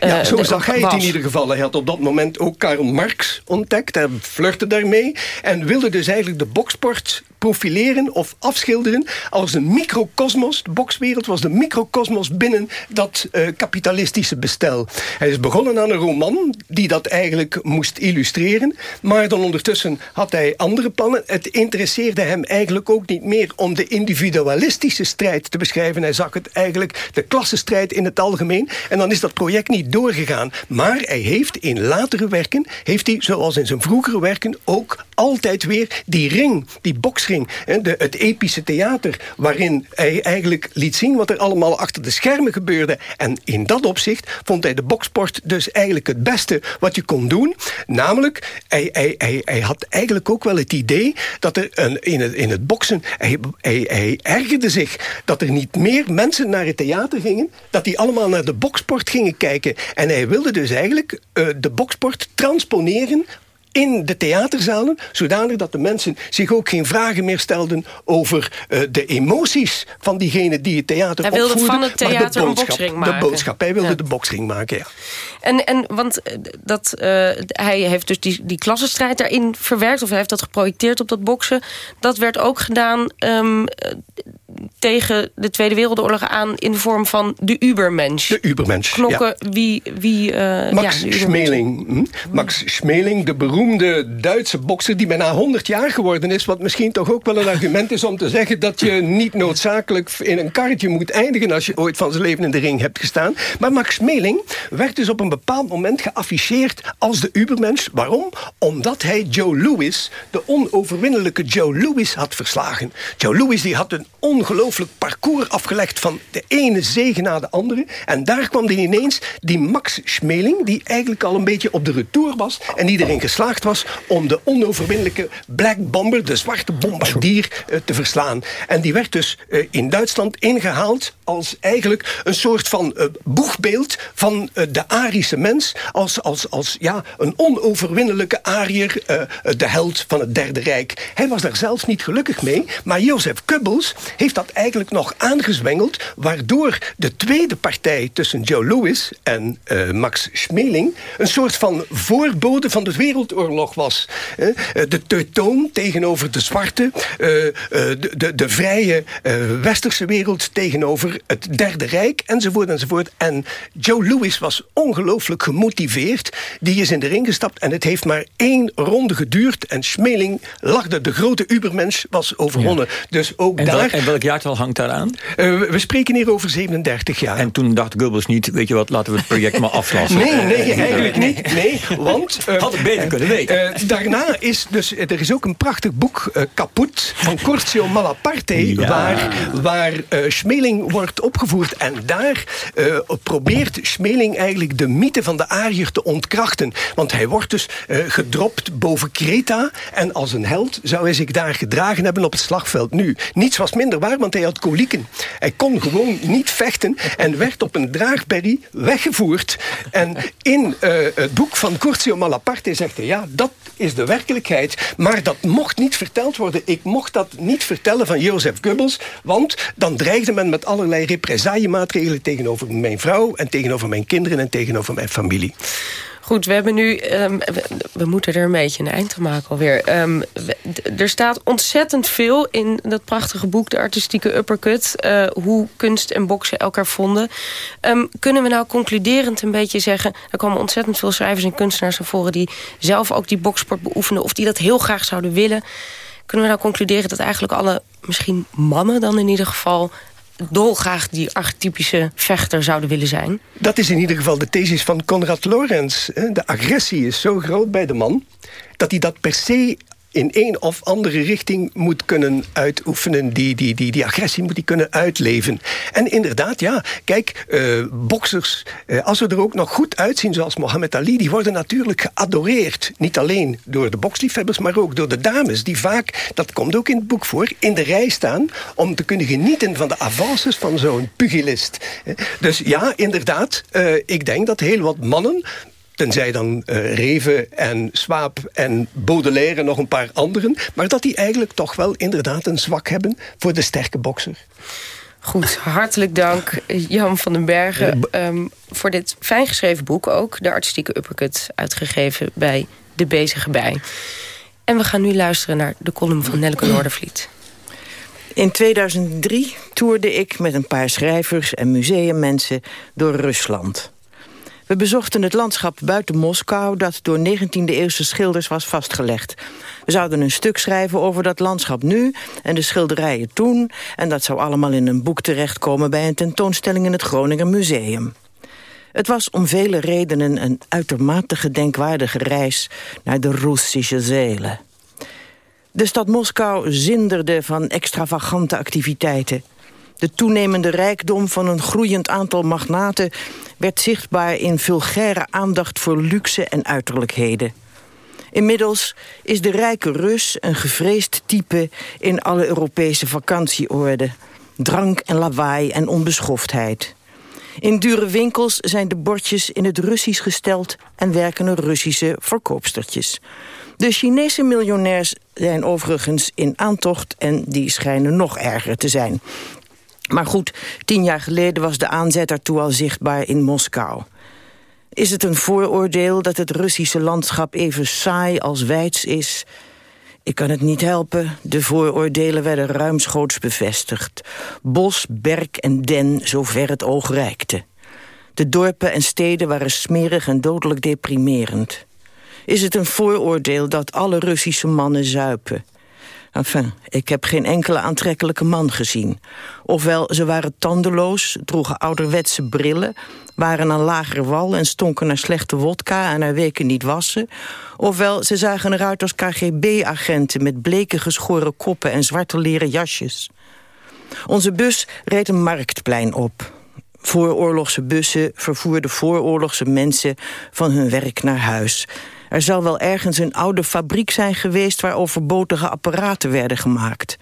Speaker 11: Ja, zo zag hij het in ieder geval. Hij had op dat moment ook Karl Marx ontdekt. Hij flirte daarmee. En wilde dus eigenlijk de boksport profileren of afschilderen als een microcosmos. De bokswereld was de microcosmos binnen dat uh, kapitalistische bestel. Hij is begonnen aan een roman die dat eigenlijk moest illustreren. Maar dan ondertussen had hij andere plannen. Het interesseerde hem eigenlijk ook niet meer om de individualistische strijd te beschrijven. Hij zag het eigenlijk de klassenstrijd in het algemeen. En dan is dat project niet doorgegaan. Maar hij heeft in latere werken, heeft hij zoals in zijn vroegere werken ook altijd weer die ring, die boksring, het epische theater, waarin hij eigenlijk liet zien wat er allemaal achter de schermen gebeurde. En in dat opzicht vond hij de boksport dus eigenlijk het beste wat je kon doen. Namelijk, hij, hij, hij, hij had eigenlijk ook wel het idee dat er een, in, het, in het boksen, hij, hij, hij ergerde zich dat er niet meer mensen naar het theater gingen, dat die allemaal naar de boksport gingen kijken. En hij wilde dus eigenlijk uh, de boksport transponeren in de theaterzalen, zodanig dat de mensen zich ook geen vragen meer stelden over uh, de emoties van diegene die het theater
Speaker 6: Hij wilde
Speaker 11: opvoerde,
Speaker 6: van het theater
Speaker 11: de
Speaker 6: een boksring maken.
Speaker 11: De boodschap, hij wilde
Speaker 6: Ja.
Speaker 11: de boksring maken, ja.
Speaker 6: En, en want eh, dat, uh, hij heeft dus die, die klassenstrijd daarin verwerkt... of hij heeft dat geprojecteerd op dat boksen. Dat werd ook gedaan um, tegen de Tweede Wereldoorlog aan... in de vorm van de Ubermensch.
Speaker 11: De Ubermensch,
Speaker 6: Knokken
Speaker 11: ja.
Speaker 6: wie... wie uh,
Speaker 11: Max
Speaker 6: ja,
Speaker 11: Schmeling. Hm? Max Schmeling, de beroemde Duitse bokser... die bijna 100 jaar geworden is. Wat misschien toch ook wel een argument is om te zeggen... dat je niet noodzakelijk in een karretje moet eindigen... als je ooit van zijn leven in de ring hebt gestaan. Maar Max Schmeling werd dus op een bepaald moment geafficheerd... als de Ubermensch. Waarom? Omdat hij Joe Louis, de onoverwinnelijke Joe Louis, had verslagen. Joe Louis die had een ongelooflijk ongelooflijk parcours afgelegd van de ene zegen na de andere. En daar kwam die ineens die Max Schmeling, die eigenlijk al een beetje op de retour was en die erin geslaagd was om de onoverwinnelijke Black Bomber, de zwarte bombardier, eh, te verslaan. En die werd dus eh, in Duitsland ingehaald als eigenlijk een soort van uh, boegbeeld van de Arische mens. Als, als, als ja, een onoverwinnelijke Ariër, de held van het Derde Rijk. Hij was daar zelfs niet gelukkig mee, maar Jozef Goebbels heeft dat eigenlijk nog aangezwengeld, waardoor de tweede partij tussen Joe Louis en Max Schmeling een soort van voorbode van de Wereldoorlog was. de Teutoon tegenover de zwarte, de, de, de vrije westerse wereld tegenover het Derde Rijk, enzovoort, enzovoort. En Joe Louis was ongelooflijk gemotiveerd. Die is in de ring gestapt en het heeft maar één ronde geduurd. En Schmeling lachte, de grote ubermens, was overwonnen. Dus ook
Speaker 7: en
Speaker 11: daar...
Speaker 7: en welk jaartal hangt daaraan?
Speaker 11: Uh, we spreken hier over 37 jaar.
Speaker 7: En toen dacht Goebbels niet, weet je wat, laten we het project maar afslassen.
Speaker 11: Nee, nee, eigenlijk niet. Nee, want...
Speaker 7: Uh, [LAUGHS] Had het beter kunnen weten.
Speaker 11: Uh, daarna is dus, er is ook een prachtig boek, Kaput, van Corcio Malaparte, ja. waar, waar Schmeling wordt opgevoerd. En daar probeert Schmeling eigenlijk de mythe van de Ariër te ontkrachten. Want hij wordt dus gedropt boven Kreta. En als een held zou hij zich daar gedragen hebben op het slagveld. Nu, niets was minder want hij had kolieken. Hij kon gewoon niet vechten en werd op een draagberry weggevoerd. En in uh, het boek van Curzio Malaparte zegt hij... ja, dat is de werkelijkheid, maar dat mocht niet verteld worden. Ik mocht dat niet vertellen van Jozef Goebbels... want dan dreigde men met allerlei represaillemaatregelen... tegenover mijn vrouw en tegenover mijn kinderen en tegenover mijn familie.
Speaker 6: Goed, we hebben nu... Um, we, moeten er een beetje een eind aan maken alweer. We, er staat ontzettend veel in dat prachtige boek... De artistieke uppercut. Uh, hoe kunst en boksen elkaar vonden. Um, kunnen we nou concluderend een beetje zeggen... er komen ontzettend veel schrijvers en kunstenaars naar voren... die zelf ook die boksport beoefenen... of die dat heel graag zouden willen. Kunnen we nou concluderen dat eigenlijk alle... misschien mannen dan in ieder geval dolgraag die archetypische vechter zouden willen zijn?
Speaker 11: Dat is in ieder geval de thesis van Konrad Lorenz. De agressie is zo groot bij de man... dat hij dat per se in een of andere richting moet kunnen uitoefenen. Die, die, die, die agressie moet hij kunnen uitleven. En inderdaad, ja, kijk, uh, boksers, uh, als ze er ook nog goed uitzien zoals Mohammed Ali... die worden natuurlijk geadoreerd. Niet alleen door de boksliefhebbers, maar ook door de dames... die vaak, dat komt ook in het boek voor, in de rij staan... om te kunnen genieten van de avances van zo'n pugilist. Dus ja, inderdaad, uh, ik denk dat heel wat mannen Tenzij dan uh, Reven en Swaap en Baudelaire en nog een paar anderen. Maar dat die eigenlijk toch wel inderdaad een zwak hebben voor de sterke bokser.
Speaker 6: Goed, hartelijk dank Jan van den Bergen um, voor dit fijn geschreven boek ook. De artistieke uppercut uitgegeven bij De Bezige Bij. En we gaan nu luisteren naar de column van Nelke [CLEARS THROAT] Noordervliet.
Speaker 12: In 2003 toerde ik met een paar schrijvers en museummensen door Rusland. We bezochten het landschap buiten Moskou... dat door 19e-eeuwse schilders was vastgelegd. We zouden een stuk schrijven over dat landschap nu... en de schilderijen toen. En dat zou allemaal in een boek terechtkomen... bij een tentoonstelling in het Groninger Museum. Het was om vele redenen een uitermate gedenkwaardige reis... naar de Russische zelen. De stad Moskou zinderde van extravagante activiteiten... De toenemende rijkdom van een groeiend aantal magnaten... werd zichtbaar in vulgaire aandacht voor luxe en uiterlijkheden. Inmiddels is de rijke Rus een gevreesd type... in alle Europese vakantieorden. Drank en lawaai en onbeschoftheid. In dure winkels zijn de bordjes in het Russisch gesteld... en werken er Russische verkoopstertjes. De Chinese miljonairs zijn overigens in aantocht... en die schijnen nog erger te zijn. Maar goed, tien jaar geleden was de aanzet ertoe al zichtbaar in Moskou. Is het een vooroordeel dat het Russische landschap even saai als wijds is? Ik kan het niet helpen, de vooroordelen werden ruimschoots bevestigd. Bos, berk en den, zover het oog reikte. De dorpen en steden waren smerig en dodelijk deprimerend. Is het een vooroordeel dat alle Russische mannen zuipen? Enfin, ik heb geen enkele aantrekkelijke man gezien. Ofwel, ze waren tandeloos, droegen ouderwetse brillen... waren aan lager wal en stonken naar slechte wodka... en naar weken niet wassen. Ofwel, ze zagen eruit als KGB-agenten... met bleke geschoren koppen en zwarte leren jasjes. Onze bus reed een marktplein op. Vooroorlogse bussen vervoerden vooroorlogse mensen van hun werk naar huis. Er zal wel ergens een oude fabriek zijn geweest... waar overbodige apparaten werden gemaakt.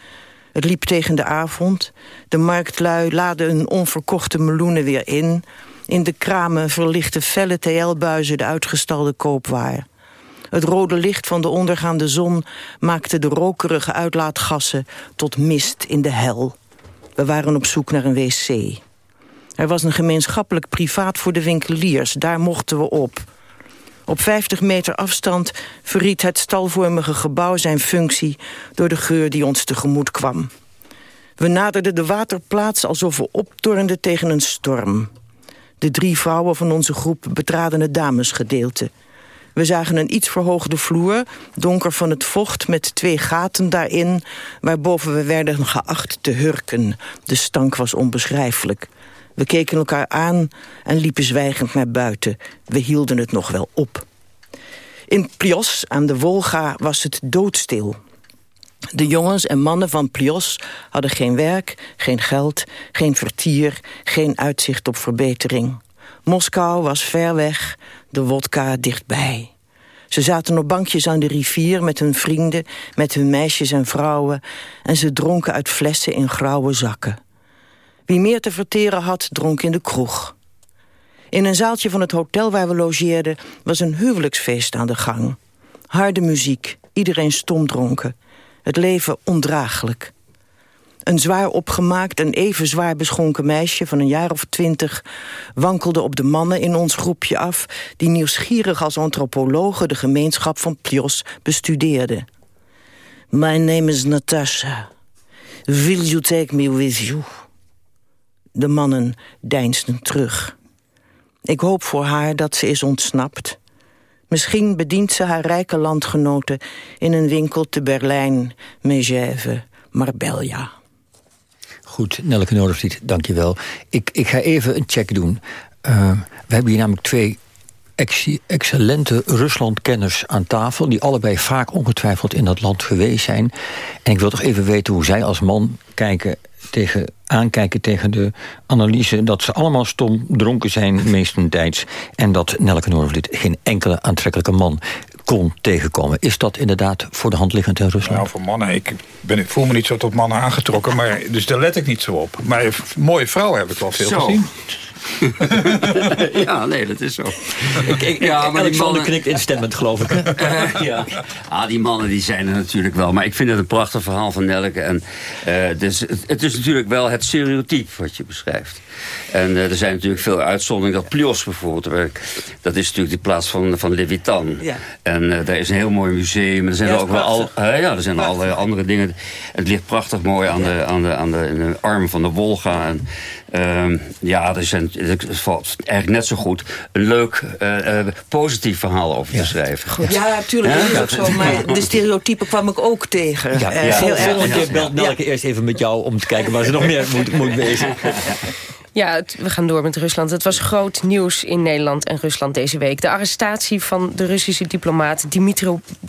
Speaker 12: Het liep tegen de avond. De marktlui laden hun onverkochte meloenen weer in. In de kramen verlichten felle TL-buizen de uitgestalde koopwaar. Het rode licht van de ondergaande zon maakte de rokerige uitlaatgassen tot mist in de hel. We waren op zoek naar een wc. Er was een gemeenschappelijk privaat voor de winkeliers. Daar mochten we op. Op 50 meter afstand verriet het stalvormige gebouw zijn functie... door de geur die ons tegemoet kwam. We naderden de waterplaats alsof we optornden tegen een storm. De drie vrouwen van onze groep betraden het damesgedeelte. We zagen een iets verhoogde vloer, donker van het vocht... met twee gaten daarin, waarboven we werden geacht te hurken. De stank was onbeschrijfelijk. We keken elkaar aan en liepen zwijgend naar buiten. We hielden het nog wel op. In Plios aan de Wolga was het doodstil. De jongens en mannen van Plios hadden geen werk, geen geld, geen vertier, geen uitzicht op verbetering. Moskou was ver weg, de wodka dichtbij. Ze zaten op bankjes aan de rivier met hun vrienden, met hun meisjes en vrouwen... en ze dronken uit flessen in grauwe zakken. Wie meer te verteren had, dronk in de kroeg. In een zaaltje van het hotel waar we logeerden... was een huwelijksfeest aan de gang. Harde muziek, iedereen stomdronken. Het leven ondraaglijk. Een zwaar opgemaakt en even zwaar beschonken meisje van een jaar of twintig... wankelde op de mannen in ons groepje af... die nieuwsgierig als antropologen de gemeenschap van Plios bestudeerden. My name is Natasha. Will you take me with you? De mannen deinsden terug. Ik hoop voor haar dat ze is ontsnapt. Misschien bedient ze haar rijke landgenoten... in een winkel te Berlijn, Megève, Marbella.
Speaker 7: Goed, Nelke je wel. Ik, ik ga even een check doen. Uh, we hebben hier namelijk twee excellente Ruslandkenners aan tafel... die allebei vaak ongetwijfeld in dat land geweest zijn. En ik wil toch even weten hoe zij als man kijken tegen, aankijken tegen de analyse... dat ze allemaal stom dronken zijn meestentijds... en dat Nelke Noorvliet geen enkele aantrekkelijke man kon tegenkomen. Is dat inderdaad voor de hand liggend in Rusland?
Speaker 13: Nou, voor mannen, ik, ben, ik voel me niet zo tot mannen aangetrokken... Maar, dus daar let ik niet zo op. Maar mooie vrouwen heb ik wel veel gezien. [LAUGHS]
Speaker 14: ja, nee, dat is zo.
Speaker 7: Ik, ik, ja, maar die mannen knikt instemmend, geloof ik.
Speaker 14: Uh, [LAUGHS] ja. Ah, die mannen die zijn er natuurlijk wel. Maar ik vind het een prachtig verhaal van Nelke. En, uh, dus het, het, is natuurlijk wel het stereotype wat je beschrijft. En uh, er zijn natuurlijk veel uitzonderingen. Dat Plios bijvoorbeeld, dat is natuurlijk de plaats van, van Levitan. Ja. En daar is een heel mooi museum. Er zijn er ook wel al, ja, er zijn allerlei andere dingen. Het ligt prachtig mooi aan de, aan de, aan de, aan de arm van de Wolga. En, uh, ja, er zijn, het valt eigenlijk net zo goed een leuk, uh, uh, positief verhaal over te schrijven.
Speaker 12: Goed. Ja, natuurlijk is dat zo. Maar [LAUGHS] de stereotypen kwam ik ook tegen.
Speaker 7: Ja, ja. Volgende keer belt Nelke eerst even met jou om te kijken waar ze nog meer [LAUGHS] moet, moet wezen. [LAUGHS]
Speaker 6: Ja, we gaan door met Rusland. Het was groot nieuws in Nederland en Rusland deze week. De arrestatie van de Russische diplomaat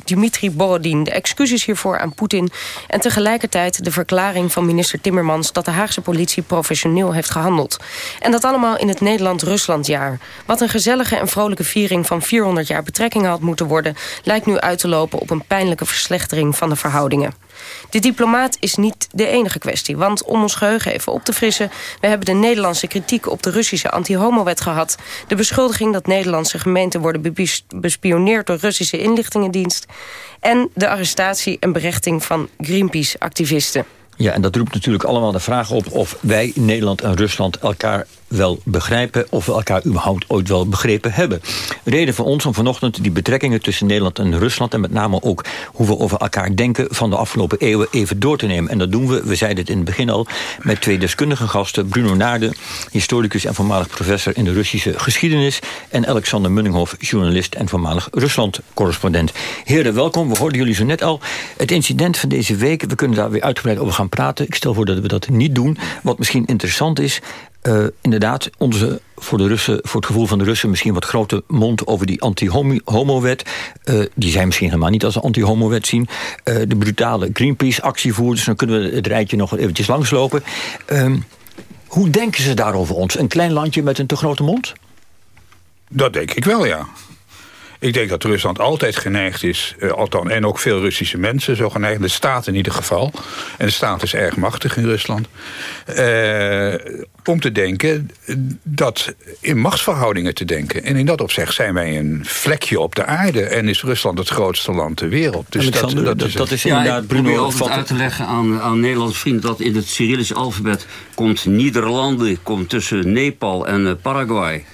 Speaker 6: Dimitri, Borodin. De excuses hiervoor aan Poetin. En tegelijkertijd de verklaring van minister Timmermans... dat de Haagse politie professioneel heeft gehandeld. En dat allemaal in het Nederland-Ruslandjaar. Wat een gezellige en vrolijke viering van 400 jaar betrekkingen had moeten worden... lijkt nu uit te lopen op een pijnlijke verslechtering van de verhoudingen. De diplomaat is niet de enige kwestie. Want om ons geheugen even op te frissen... we hebben de Nederlandse kritiek op de Russische anti-homo-wet gehad. De beschuldiging dat Nederlandse gemeenten worden bespioneerd... door Russische inlichtingendienst. En de arrestatie en berechting van Greenpeace-activisten.
Speaker 7: Ja, en dat roept natuurlijk allemaal de vraag op... of wij, Nederland en Rusland, elkaar wel begrijpen... of we elkaar überhaupt ooit wel begrepen hebben. Reden voor ons om vanochtend die betrekkingen tussen Nederland en Rusland... en met name ook hoe we over elkaar denken van de afgelopen eeuwen even door te nemen. En dat doen we, we zeiden het in het begin al... met twee deskundige gasten, Bruno Naarden... historicus en voormalig professor in de Russische geschiedenis... en Alexander Munninghoff, journalist en voormalig Rusland-correspondent. Heren, welkom. We hoorden jullie zo net al. Het incident van deze week, we kunnen daar weer uitgebreid over gaan praten. Ik stel voor dat we dat niet doen. Wat misschien interessant is... Uh, inderdaad, onze, voor, de Russen, voor het gevoel van de Russen... misschien wat grote mond over die anti-homo-wet. Uh, die zijn misschien helemaal niet als anti-homo-wet zien. Uh, de brutale Greenpeace-actievoerders... dan kunnen we het rijtje nog eventjes langslopen. Ehm, hoe denken ze daarover ons? Een klein landje met een te grote mond?
Speaker 13: Dat denk ik wel, ja. Ik denk dat Rusland altijd geneigd is, uh, althans, en ook veel Russische mensen zo geneigd, de staat in ieder geval, en de staat is erg machtig in Rusland, uh, om te denken dat in machtsverhoudingen te denken. En in dat opzicht zijn wij een vlekje op de aarde en is Rusland het grootste land ter wereld.
Speaker 7: Dus dat, dat, dat, is, dat is inderdaad, ja,
Speaker 14: ik probeer altijd uit te leggen aan, aan Nederlandse vrienden dat in het Cyrillische alfabet komt Nederlanden, komt tussen Nepal en uh, Paraguay.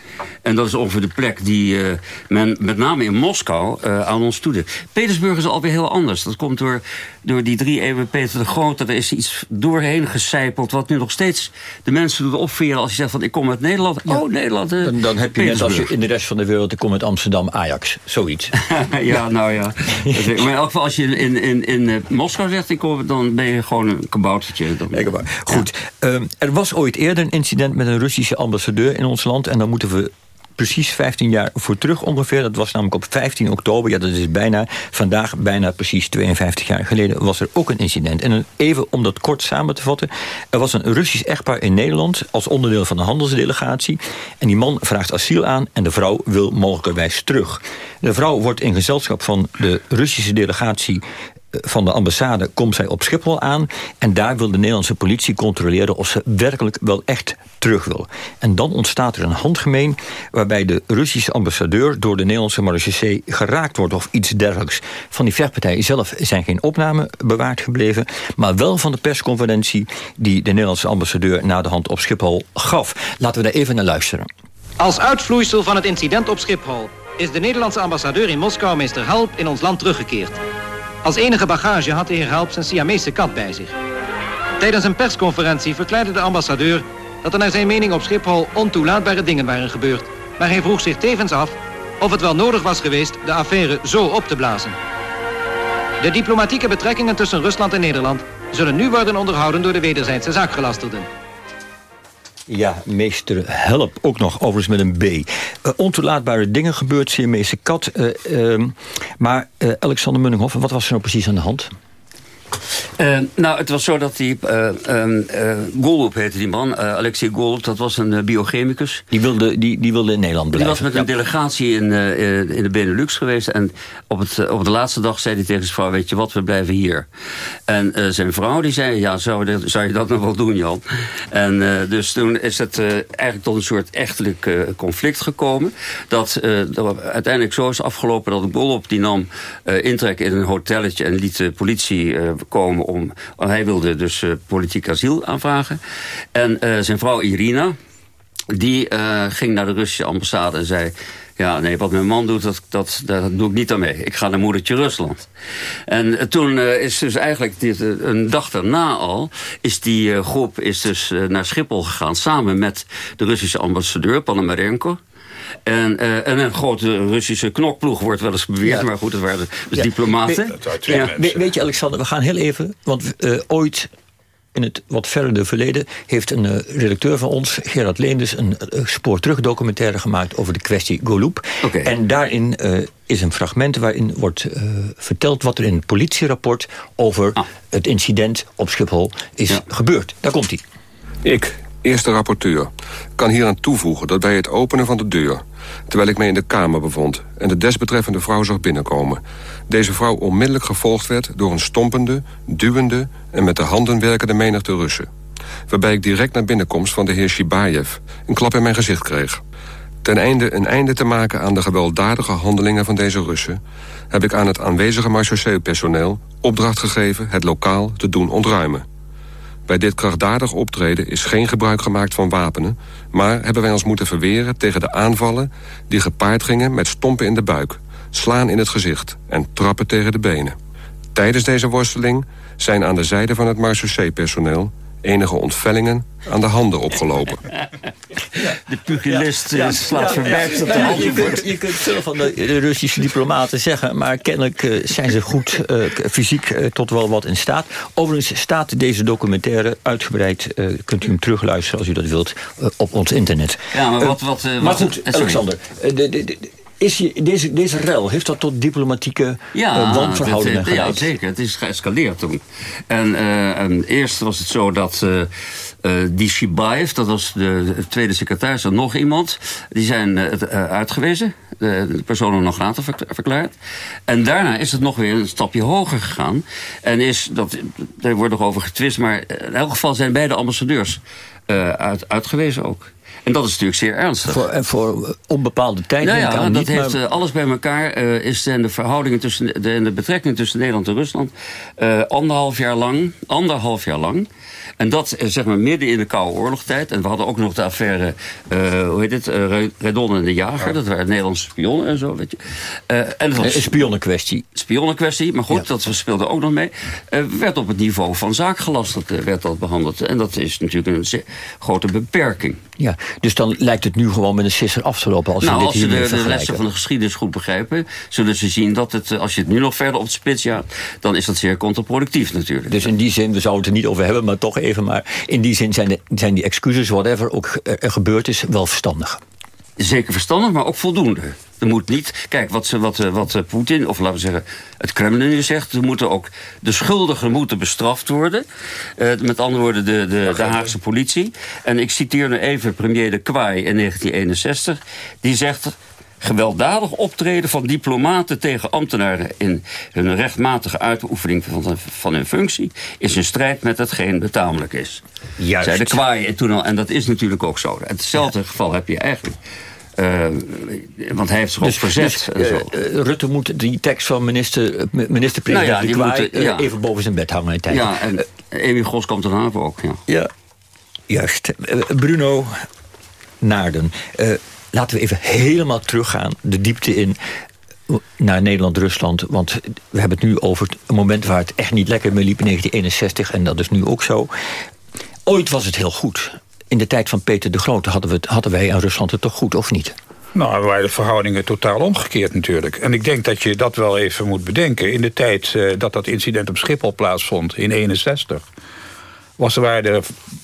Speaker 14: En dat is ongeveer de plek die uh, men met name in Moskou uh, aan ons toedeelt. Petersburg is alweer heel anders. Dat komt door, door die drie eeuwen Peter de Grote. Er is iets doorheen gecijpeld wat nu nog steeds de mensen doet opveren als je zegt van ik kom uit Nederland. Ja. Oh, Nederland. Uh,
Speaker 7: dan, dan heb je net als je in de rest van de wereld, ik kom uit Amsterdam, Ajax. Zoiets. [LAUGHS]
Speaker 14: ja, nou ja. maar in elk geval als je in, in, in Moskou zegt ik kom, dan ben je gewoon een kaboutertje. Dan,
Speaker 7: Goed. Ja. Um, er was ooit eerder een incident met een Russische ambassadeur in ons land. En dan moeten we precies 15 jaar voor terug ongeveer. Dat was namelijk op 15 oktober. Ja, dat is bijna vandaag, bijna precies 52 jaar geleden... was er ook een incident. En even om dat kort samen te vatten. Er was een Russisch echtpaar in Nederland... als onderdeel van een handelsdelegatie. En die man vraagt asiel aan en de vrouw wil mogelijkerwijs terug. De vrouw wordt in gezelschap van de Russische delegatie van de ambassade komt zij op Schiphol aan... en daar wil de Nederlandse politie controleren... of ze werkelijk wel echt terug wil. En dan ontstaat er een handgemeen... waarbij de Russische ambassadeur door de Nederlandse marechaussee geraakt wordt... of iets dergelijks. Van die vechtpartij zelf zijn geen opnamen bewaard gebleven... maar wel van de persconferentie die de Nederlandse ambassadeur... na de hand op Schiphol gaf. Laten we daar even naar luisteren.
Speaker 15: Als uitvloeisel van het incident op Schiphol... is de Nederlandse ambassadeur in Moskou, meester Help, in ons land teruggekeerd... Als enige bagage had de heer Help zijn Siamese kat bij zich. Tijdens een persconferentie verklaarde de ambassadeur dat er naar zijn mening op Schiphol ontoelaatbare dingen waren gebeurd. Maar hij vroeg zich tevens af of het wel nodig was geweest de affaire zo op te blazen. De diplomatieke betrekkingen tussen Rusland en Nederland zullen nu worden onderhouden door de wederzijdse zaakgelasterden.
Speaker 7: Ja, meester Help, ook nog overigens met een B. Uh, ontoelaatbare dingen gebeurt, Siamese kat. Uh, uh, maar uh, Alexander Munninghoff, wat was er nou precies aan de hand?
Speaker 14: Uh, nou, het was zo dat die... Uh, uh, Golub heette die man, Alexei Golub, dat was een biochemicus.
Speaker 7: Die wilde, die, die wilde in Nederland blijven.
Speaker 14: Die was met een delegatie in, in de Benelux geweest. En op, het, op de laatste dag zei hij tegen zijn vrouw, weet je wat, we blijven hier. En zijn vrouw die zei, ja, zou, zou je dat nog wel doen, Jan? En dus toen is het eigenlijk tot een soort echtelijk conflict gekomen. Dat, dat uiteindelijk zo is afgelopen dat Golub die nam intrek in een hotelletje en liet de politie komen om... hij wilde dus uh, politiek asiel aanvragen. En uh, zijn vrouw Irina, die uh, ging naar de Russische ambassade en zei... Ja, nee, wat mijn man doet, dat, dat, dat doe ik niet aan mee. Ik ga naar moedertje Rusland. En toen is dus eigenlijk dit, een dag daarna al... is die groep is dus naar Schiphol gegaan... samen met de Russische ambassadeur Panamarenko... En, uh, en een grote Russische knokploeg wordt wel eens beweerd. Ja. Maar goed, het waren dus ja. diplomaten.
Speaker 7: We, ja. We, weet je, Alexander, we gaan heel even... Want uh, ooit in het wat verder verleden heeft een uh, redacteur van ons, Gerard Leenders, een uh, spoor terug documentaire gemaakt over de kwestie.
Speaker 14: Okay.
Speaker 7: En daarin uh, is een fragment waarin wordt verteld wat er in het politierapport over ah. het incident op Schiphol is ja. gebeurd. Daar komt hij.
Speaker 16: Ik, eerste rapporteur, kan hieraan toevoegen dat bij het openen van de deur terwijl ik mij in de kamer bevond... en de desbetreffende vrouw zag binnenkomen. Deze vrouw onmiddellijk gevolgd werd door een stompende, duwende... en met de handen werkende menigte Russen. Waarbij ik direct naar binnenkomst van de heer Shibayev... een klap in mijn gezicht kreeg. Ten einde een einde te maken aan de gewelddadige handelingen van deze Russen... heb ik aan het aanwezige marechaussee-personeel opdracht gegeven... het lokaal te doen ontruimen. Bij dit krachtdadig optreden is geen gebruik gemaakt van wapenen... maar hebben wij ons moeten verweren tegen de aanvallen... die gepaard gingen met stompen in de buik, slaan in het gezicht... en trappen tegen de benen. Tijdens deze worsteling zijn aan de zijde van het marechaussee-personeel... enige ontvellingen aan de handen opgelopen.
Speaker 14: De pugilist ja, slaat verwerkt op de handen.
Speaker 7: Je kunt, je kunt veel van de, de, Russische diplomaten zeggen... maar kennelijk uh, zijn ze goed uh, fysiek uh, tot wel wat in staat. Overigens staat deze documentaire uitgebreid... kunt u hem terugluisteren als u dat wilt op ons internet.
Speaker 14: Ja, maar wat... wat
Speaker 7: maar goed, Alexander... De, de, is je, deze, deze rel, heeft dat tot diplomatieke ja, uh, wanverhoudingen
Speaker 14: geleid? Ja, zeker. Het is geëscaleerd toen. En, uh, en eerst was het zo dat... Uh, die Shibaev, dat was de tweede secretaris en nog iemand... die zijn uitgewezen, de, de personen nog later verklaard. En daarna is het nog weer een stapje hoger gegaan. En is, dat, daar wordt nog over getwist... maar in elk geval zijn beide ambassadeurs uit, uitgewezen ook. En dat is natuurlijk zeer ernstig.
Speaker 7: Voor, en voor onbepaalde tijd
Speaker 14: nou ja,
Speaker 7: aan
Speaker 14: dat
Speaker 7: niet,
Speaker 14: heeft
Speaker 7: maar...
Speaker 14: alles bij elkaar. Uh, is de verhoudingen tussen de, de betrekking tussen Nederland en Rusland uh, anderhalf jaar lang, anderhalf jaar lang. En dat zeg maar midden in de Koude Oorlogstijd. En we hadden ook nog de affaire, uh, hoe heet het, uh, Redon en de Jager. Dat waren Nederlandse spionnen en zo, weet je.
Speaker 7: Uh, en dat was een spionnenkwestie.
Speaker 14: Spionnenkwestie, maar goed, ja. dat speelde ook nog mee. werd op het niveau van zaakgelast werd dat behandeld. En dat is natuurlijk een grote beperking.
Speaker 7: Ja, dus dan lijkt het nu gewoon met een sisser af te lopen. Als,
Speaker 14: nou,
Speaker 7: dit
Speaker 14: als
Speaker 7: hier
Speaker 14: ze de, de lessen van de geschiedenis goed begrijpen... zullen ze zien dat het, als je het nu nog verder op de spits jaagt... dan is dat zeer contraproductief natuurlijk.
Speaker 7: Dus in die zin, we zouden het er niet over hebben, maar toch even... maar in die zin zijn, de, zijn die excuses, whatever ook er gebeurd is, wel verstandig.
Speaker 14: Zeker verstandig, maar ook voldoende. Er moet niet... Kijk, wat, wat, wat Poetin, of laten we zeggen het Kremlin nu zegt... er moeten ook de schuldigen moeten bestraft worden. Uh, met andere woorden, de, de, de Haagse politie. En ik citeer nu even premier de Kwaai in 1961. Die zegt... Gewelddadig optreden van diplomaten tegen ambtenaren... in hun rechtmatige uitoefening van, van hun functie... is een strijd met hetgeen betamelijk is.
Speaker 7: Juist.
Speaker 14: Zei de kwaai en toen al. En dat is natuurlijk ook zo. Hetzelfde ja. geval heb je eigenlijk... Uh, want hij heeft zich
Speaker 7: dus,
Speaker 14: ook verzet.
Speaker 7: Dus, uh, uh, Rutte moet die tekst van minister, minister-president nou ja, moet, ja. even boven zijn bed hangen.
Speaker 14: Ja, en Amy Gos komt eraan haven ook. Ja,
Speaker 7: ja juist. Bruno Naarden. Laten we even helemaal teruggaan, de diepte in naar Nederland-Rusland. Want we hebben het nu over een moment waar het echt niet lekker meer liep in 1961. En dat is nu ook zo. Ooit was het heel goed in de tijd van Peter de Grote hadden, we hadden wij aan Rusland het toch goed, of niet?
Speaker 13: Nou, waren de verhoudingen totaal omgekeerd natuurlijk. En ik denk dat je dat wel even moet bedenken. In de tijd uh, dat dat incident op Schiphol plaatsvond, in 61... Was, de,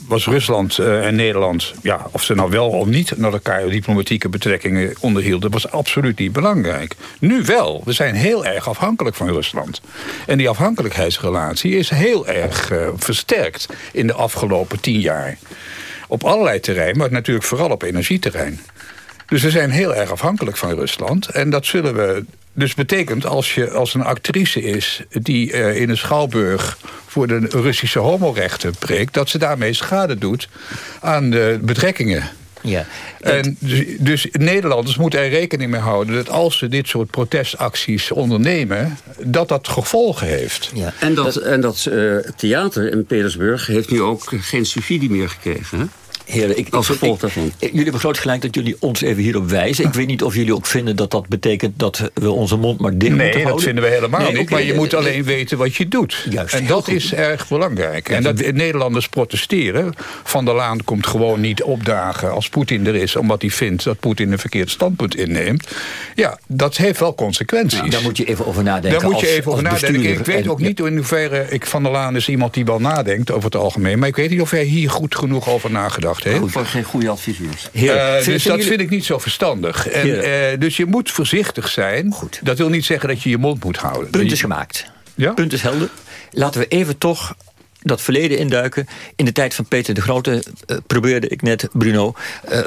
Speaker 13: was Rusland uh, en Nederland, ja, of ze nou wel of niet... naar elkaar diplomatieke betrekkingen onderhielden... was absoluut niet belangrijk. Nu wel. We zijn heel erg afhankelijk van Rusland. En die afhankelijkheidsrelatie is heel erg uh, versterkt... in de afgelopen tien jaar op allerlei terreinen, maar natuurlijk vooral op energieterrein. Dus we zijn heel erg afhankelijk van Rusland. En dat zullen we... Dus betekent als je als een actrice is die uh, in een schouwburg voor de Russische homorechten preekt... dat ze daarmee schade doet aan de betrekkingen
Speaker 7: ja.
Speaker 13: En dus, dus, Nederlanders moeten er rekening mee houden... dat als ze dit soort protestacties ondernemen... dat dat gevolgen heeft.
Speaker 14: Ja. En dat, en dat uh, theater in Petersburg heeft nu ook geen subsidie meer gekregen, hè?
Speaker 7: Heren, ik,
Speaker 14: Als gevolg daarvan.
Speaker 7: Ik, jullie hebben groot gelijk dat jullie ons even hierop wijzen. Ik weet niet of jullie ook vinden dat dat betekent dat we onze mond maar dicht
Speaker 13: nee,
Speaker 7: moeten houden.
Speaker 13: Nee, dat vinden we helemaal nee, niet. Okay, maar je moet alleen weten wat je doet.
Speaker 7: Juist,
Speaker 13: en dat is erg belangrijk. Ja, en dat Nederlanders protesteren. Van der Laan komt gewoon niet opdagen als Poetin er is... omdat hij vindt dat Poetin een verkeerd standpunt inneemt. Ja, dat heeft wel consequenties.
Speaker 7: Nou, daar moet je even over nadenken.
Speaker 13: Daar moet je
Speaker 7: als,
Speaker 13: even over nadenken. Ik weet en, ook niet in hoeverre... Ik, van der Laan is iemand die wel nadenkt over het algemeen. Maar ik weet niet of hij hier goed genoeg over nagedacht heeft.
Speaker 14: Goed, voor geen goede adviseurs.
Speaker 13: Heer, uh, dus dat vind ik niet zo verstandig. En, uh, dus je moet voorzichtig zijn.
Speaker 7: Goed.
Speaker 13: Dat wil niet zeggen dat je je mond moet houden.
Speaker 7: Punt is gemaakt.
Speaker 13: Ja?
Speaker 7: Punt is helder. Laten we even toch dat verleden induiken. In de tijd van Peter de Grote uh, probeerde ik net, Bruno, uh,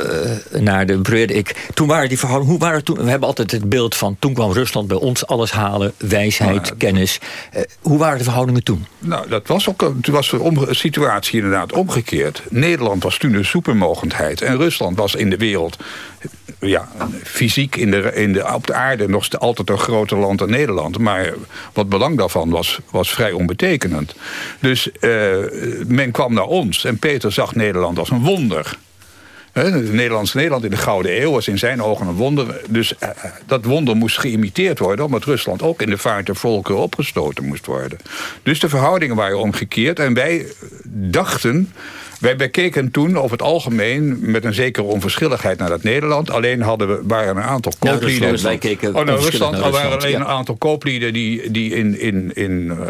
Speaker 7: naar de, probeerde ik... Toen waren die verhoudingen, hoe waren toen... We hebben altijd het beeld van, toen kwam Rusland bij ons alles halen. Wijsheid, nou, kennis. Uh, hoe waren de verhoudingen toen?
Speaker 13: Nou, dat was ook toen was de om, situatie inderdaad omgekeerd. Nederland was toen een supermogendheid. En Rusland was in de wereld ja, fysiek in de, in de, op de aarde nog altijd een groter land dan Nederland. Maar wat belang daarvan was, was vrij onbetekenend. Dus uh, men kwam naar ons en Peter zag Nederland als een wonder. Het Nederlands Nederland in de Gouden Eeuw was in zijn ogen een wonder. Dus uh, dat wonder moest geïmiteerd worden... omdat Rusland ook in de vaart der volkeren opgestoten moest worden. Dus de verhoudingen waren omgekeerd. En wij dachten... Wij bekeken toen over het algemeen met een zekere onverschilligheid naar dat Nederland. Alleen hadden we, waren een aantal kooplieden...
Speaker 7: Rusland, wij keken
Speaker 13: oh, nou, Rusland,
Speaker 7: naar
Speaker 13: er waren alleen
Speaker 7: ja.
Speaker 13: een aantal kooplieden die, die in... in, in uh,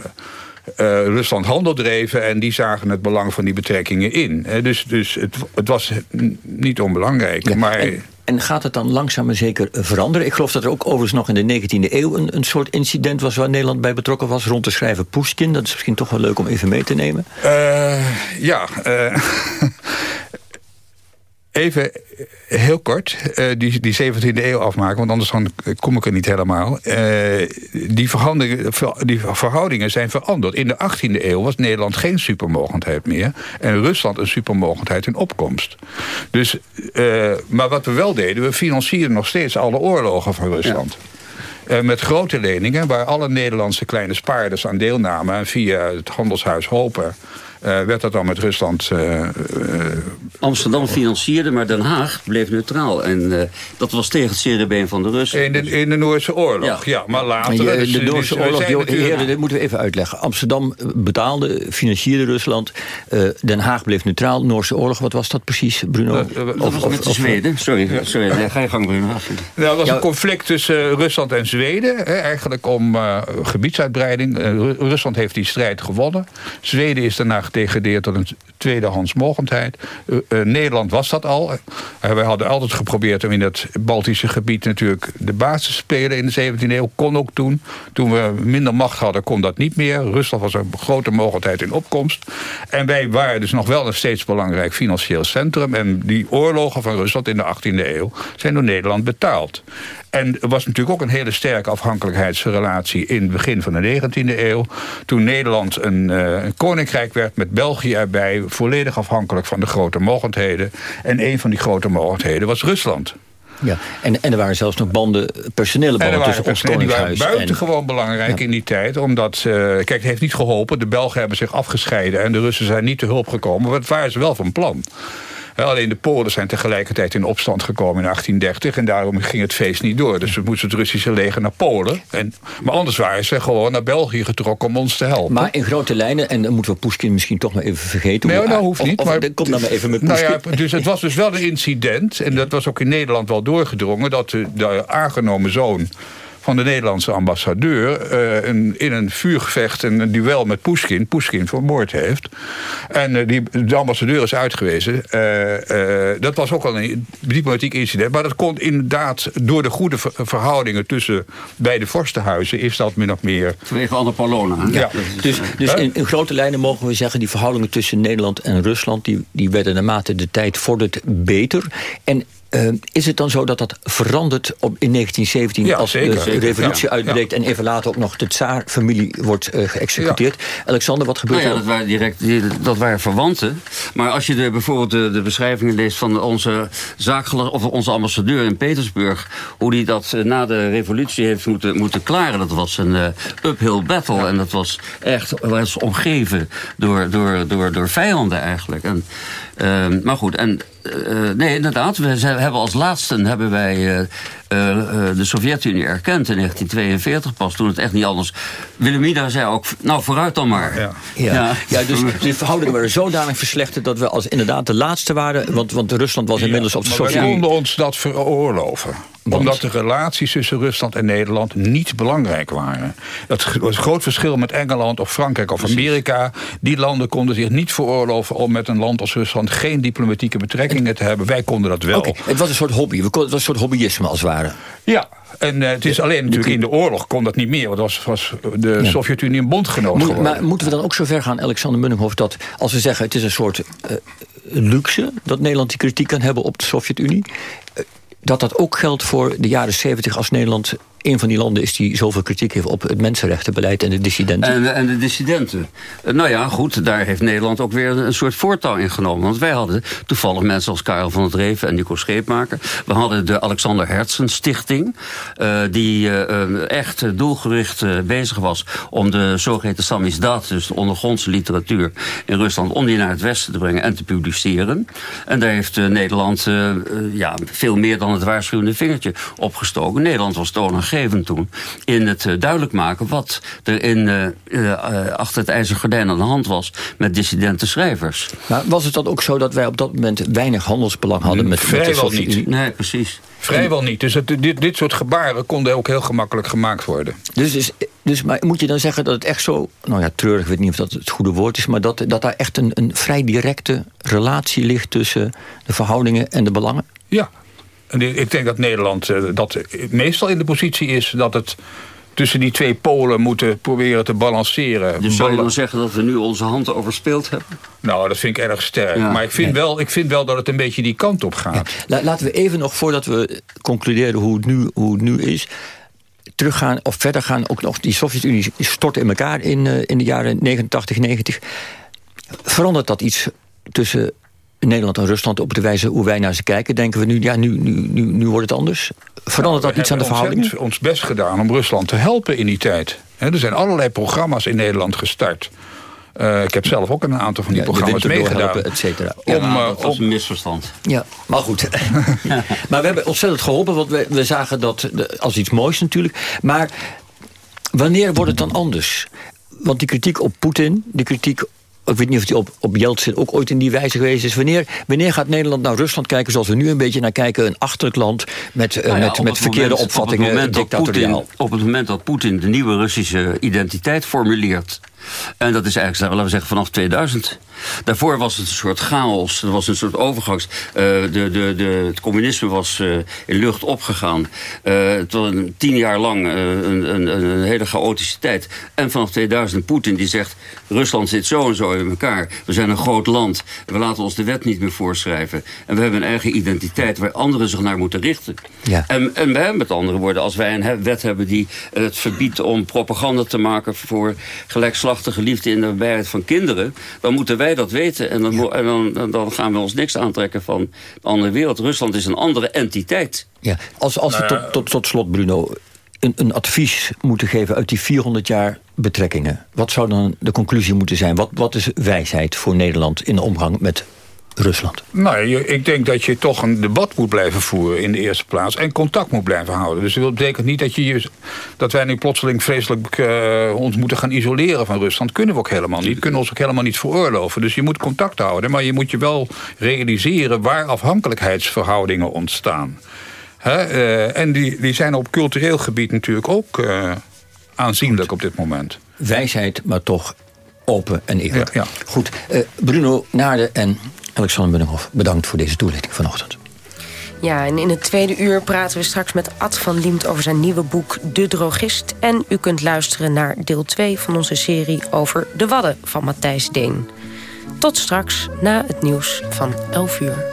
Speaker 13: uh, Rusland handel dreven en die zagen het belang van die betrekkingen in. Dus dus het, het was niet onbelangrijk.
Speaker 7: Ja,
Speaker 13: maar...
Speaker 7: En, en gaat het dan langzaam maar zeker veranderen? Ik geloof dat er ook overigens nog in de 19e eeuw... een, een soort incident was waar Nederland bij betrokken was... rond te schrijven Pushkin. Dat is misschien toch wel leuk om even mee te nemen.
Speaker 13: Uh, ja, [LAUGHS] Even heel kort uh, die, die 17e eeuw afmaken, want anders dan kom ik er niet helemaal. Uh, die, verhoudingen, die verhoudingen zijn veranderd. In de 18e eeuw was Nederland geen supermogendheid meer en Rusland een supermogendheid in opkomst. Dus, uh, maar wat we wel deden, we financierden nog steeds alle oorlogen van Rusland. Ja. Met grote leningen, waar alle Nederlandse kleine spaarders aan deelnamen. En via het handelshuis Hopen werd dat dan met Rusland... Uh,
Speaker 14: Amsterdam financierde, maar Den Haag bleef neutraal. En dat was tegen het cerebeen van de Russen.
Speaker 13: In de, in de Noorse oorlog, ja. ja maar later...
Speaker 7: Je, de Noorse dus, oorlog, die, natuurlijk... heren, dit moeten we even uitleggen. Amsterdam betaalde, financierde Rusland. Den Haag bleef neutraal. Noorse oorlog, wat was dat precies, Bruno?
Speaker 14: Dat, dat of, was of, met de Zweden. Sorry, ja. sorry nee, ga je gang, Bruno.
Speaker 13: Nou, dat was ja. een conflict tussen Rusland en Zweden. Hè, eigenlijk om uh, gebiedsuitbreiding. Uh, Rusland heeft die strijd gewonnen. Zweden is daarna gedegradeerd tot een tweedehands mogendheid. Uh, uh, Nederland was dat al. Uh, wij hadden altijd geprobeerd om in het Baltische gebied natuurlijk de basis te spelen in de 17e eeuw. Kon ook toen. Toen we minder macht hadden, kon dat niet meer. Rusland was een grote mogendheid in opkomst. En wij waren dus nog wel een steeds belangrijk financieel centrum. En die oorlogen van Rusland in de 18e eeuw zijn door Nederland betaald. En er was natuurlijk ook een hele sterke afhankelijkheidsrelatie in het begin van de 19e eeuw. Toen Nederland een, een koninkrijk werd met België erbij, volledig afhankelijk van de grote mogendheden. En een van die grote mogendheden was Rusland.
Speaker 7: Ja, en, en er waren zelfs nog banden, personele banden tussen ons koningshuis.
Speaker 13: Die waren buitengewoon belangrijk ja. in die tijd. Omdat, uh, kijk, het heeft niet geholpen. De Belgen hebben zich afgescheiden en de Russen zijn niet te hulp gekomen. Maar het waren ze wel van plan. Alleen de Polen zijn tegelijkertijd in opstand gekomen in 1830... en daarom ging het feest niet door. Dus we moesten het Russische leger naar Polen. En, maar anders waren ze gewoon naar België getrokken om ons te helpen.
Speaker 7: Maar in grote lijnen, en dan moeten we Poeskin misschien toch maar even vergeten...
Speaker 13: Nee, dat nou, hoeft niet.
Speaker 7: Of, of,
Speaker 13: maar,
Speaker 7: kom dan maar even met
Speaker 13: nou ja, Dus het was dus wel een incident... en dat was ook in Nederland wel doorgedrongen... dat de, de aangenomen zoon van de Nederlandse ambassadeur... Uh, een, in een vuurgevecht en een duel met Pushkin... Pushkin vermoord heeft. En uh, die, de ambassadeur is uitgewezen. Uh, dat was ook al een diplomatiek incident. Maar dat kon inderdaad door de goede ver verhoudingen... tussen beide vorstenhuizen is dat min of meer...
Speaker 14: Vanwege Anne Palona.
Speaker 7: Ja. ja. Dus, dus in, in, grote lijnen mogen we zeggen... die verhoudingen tussen Nederland en Rusland... die, die werden naarmate de tijd vordert beter. En uh, is het dan zo dat dat verandert op, in 1917
Speaker 13: ja,
Speaker 7: als
Speaker 13: zeker,
Speaker 7: de
Speaker 13: zeker,
Speaker 7: revolutie
Speaker 13: ja,
Speaker 7: uitbreekt...
Speaker 13: ja.
Speaker 7: en even later ook nog de tsaar-familie wordt uh, geëxecuteerd? Alexander, wat gebeurt
Speaker 14: nou ja,
Speaker 7: er?
Speaker 14: Dat waren, direct, dat waren verwanten. Maar als je de, bijvoorbeeld de, de beschrijvingen leest van onze, of onze ambassadeur in Petersburg... hoe die dat uh, na de revolutie heeft moeten, moeten klaren... dat was een uh, uphill battle. En dat was echt was omgeven door, door, door, door vijanden eigenlijk. En, uh, maar goed, en uh, nee, inderdaad. We zijn, hebben als laatste hebben wij uh, uh, de Sovjet-Unie erkend in 1942 pas. Toen het echt niet anders... Wilhelmina zei ook, nou vooruit dan maar.
Speaker 7: Ja, ja. ja. ja dus [LAUGHS] de verhoudingen waren zodanig verslechterd... dat we als inderdaad de laatste waren... want, want Rusland was inmiddels
Speaker 13: ja,
Speaker 7: op de
Speaker 13: Sovjet-Unie... we konden ons dat veroorloven. Want? Omdat de relaties tussen Rusland en Nederland niet belangrijk waren. Dat was een groot verschil met Engeland of Frankrijk of Amerika. Die landen konden zich niet veroorloven om met een land als Rusland... geen diplomatieke betrekkingen te hebben. Wij konden dat wel.
Speaker 7: Okay, het was een soort hobby. Het was een soort hobbyisme als het ware.
Speaker 13: Ja, en uh, het is alleen natuurlijk in de oorlog kon dat niet meer. Want was, was de. Sovjet-Unie een bondgenoot geworden.
Speaker 7: Maar moeten we dan ook zo ver gaan, Alexander Munninghoff... dat als we zeggen het is een soort uh, luxe... dat Nederland die kritiek kan hebben op de Sovjet-Unie... Uh, dat dat ook geldt voor de jaren 70 als Nederland een van die landen is die zoveel kritiek heeft op het mensenrechtenbeleid en de dissidenten.
Speaker 14: En, en de dissidenten. Eh, Nou ja, goed, daar heeft Nederland ook weer een soort voortouw in genomen. Want wij hadden toevallig mensen als Karel van het Reven en Nico Scheepmaker. We hadden de Alexander Hertzen Stichting. eh, die eh, echt doelgericht bezig was om de zogeheten Samizdat, dus de ondergrondse literatuur in Rusland, om die naar het westen te brengen en te publiceren. En daar heeft Nederland ja, veel meer dan het waarschuwende vingertje opgestoken. Nederland was toonaangevend toen in het eh, duidelijk maken wat er in, eh, eh, achter het ijzeren gordijn aan de hand was met dissidente schrijvers.
Speaker 7: Maar was het dan ook zo dat wij op dat moment weinig handelsbelang hadden met, met de
Speaker 13: Vrijwel
Speaker 7: Sovjet-Unie?
Speaker 13: niet.
Speaker 14: Nee, precies.
Speaker 13: Vrijwel niet. Dus het, dit, dit soort gebaren konden ook heel gemakkelijk gemaakt worden.
Speaker 7: Dus, dus, dus maar moet je dan zeggen dat het echt zo... nou ja, treurig, ik weet niet of dat het goede woord is... maar dat, dat daar echt een, een vrij directe relatie ligt... tussen de verhoudingen en de belangen?
Speaker 13: Ja. En ik denk dat Nederland eh, dat meestal in de positie is... dat het tussen die twee polen moeten proberen te balanceren.
Speaker 14: Dus zou je dan zeggen dat we nu onze handen overspeeld hebben?
Speaker 13: Nou, dat vind ik erg sterk.
Speaker 14: Ja.
Speaker 13: Maar ik vind, wel, ik vind wel dat het een beetje die kant op gaat.
Speaker 7: La- laten we even nog, voordat we concluderen hoe het nu, hoe het nu is... teruggaan of verder gaan. Ook nog, die Sovjet-Unie stort in elkaar in, eh, in de jaren 89, 90. Verandert dat iets tussen Nederland en Rusland... op de wijze hoe wij naar ze kijken? Denken we nu, ja, nu, nu, nu, nu wordt het anders? Verandert
Speaker 13: Nou,
Speaker 7: dat iets aan de
Speaker 13: We hebben ons best gedaan om Rusland te helpen in die tijd. Hè, er zijn allerlei programma's in Nederland gestart. Eh, ik heb zelf ook een aantal van die
Speaker 7: Ja,
Speaker 13: programma's meegedaan.
Speaker 7: et cetera.
Speaker 14: Ja,
Speaker 13: Om,
Speaker 14: nou,
Speaker 13: eh,
Speaker 14: dat was
Speaker 13: om-
Speaker 14: een misverstand.
Speaker 7: Ja, maar goed. [LAUGHS] maar we hebben ontzettend geholpen, want we, we zagen dat de- als iets moois natuurlijk. Maar wanneer wordt het dan anders? Want die kritiek op Poetin, die kritiek... Ik weet niet of die op, op Yeltsin ook ooit in die wijze geweest is. Wanneer, wanneer gaat Nederland naar Rusland kijken zoals we nu een beetje naar kijken? Een achterlijk land met, eh,
Speaker 14: Nou ja,
Speaker 7: met, met verkeerde opvattingen,
Speaker 14: op het, moment dat. Poetin, op het moment dat Poetin de nieuwe Russische identiteit formuleert... en dat is eigenlijk, laten we zeggen, vanaf 2000... Daarvoor was het een soort chaos. Er was een soort overgangs... eh, de, de, de, het communisme was eh, in lucht opgegaan. Eh, het was een tien jaar lang een, een, een hele chaotische tijd. En vanaf 2000 Poetin die zegt... Rusland zit zo en zo in elkaar. We zijn een groot land. We laten ons de wet niet meer voorschrijven. En we hebben een eigen identiteit... waar anderen zich naar moeten richten.
Speaker 7: Ja.
Speaker 14: En, en wij, met andere woorden, als wij een wet hebben die het verbiedt om propaganda te maken voor gelijkslachtige liefde in de nabijheid van kinderen, dan moeten wij dat weten. En dan, en dan, dan- gaan we ons niks aantrekken van de andere wereld. Rusland is een andere entiteit.
Speaker 7: Ja, als, als we
Speaker 14: Nou
Speaker 7: tot, tot, tot slot, Bruno, een, een advies moeten geven uit die 400 jaar betrekkingen. Wat zou dan de conclusie moeten zijn? Wat, wat is wijsheid voor Nederland in de omgang met Rusland?
Speaker 13: Nou, ik denk dat je toch een debat moet blijven voeren in de eerste plaats. En contact moet blijven houden. Dus dat betekent niet dat, je, dat wij nu plotseling vreselijk eh, ons moeten gaan isoleren van Rusland. Kunnen we ook helemaal niet. Kunnen ons ook helemaal niet veroorloven. Dus je moet contact houden. Maar je moet je wel realiseren waar afhankelijkheidsverhoudingen ontstaan. Hè, eh, en die, die zijn op cultureel gebied natuurlijk ook eh, aanzienlijk op dit moment.
Speaker 7: Wijsheid, maar toch open en eerlijk.
Speaker 13: Ja,
Speaker 7: Goed, Bruno Naarden en Alexander Binnenhof, bedankt voor deze toelichting vanochtend.
Speaker 6: Ja, en in het tweede uur praten we straks met Ad van Liemt... over zijn nieuwe boek De Drogist. En u kunt luisteren naar deel 2 van onze serie over de Wadden van Matthijs Deen. Tot straks, na het nieuws van 11 uur.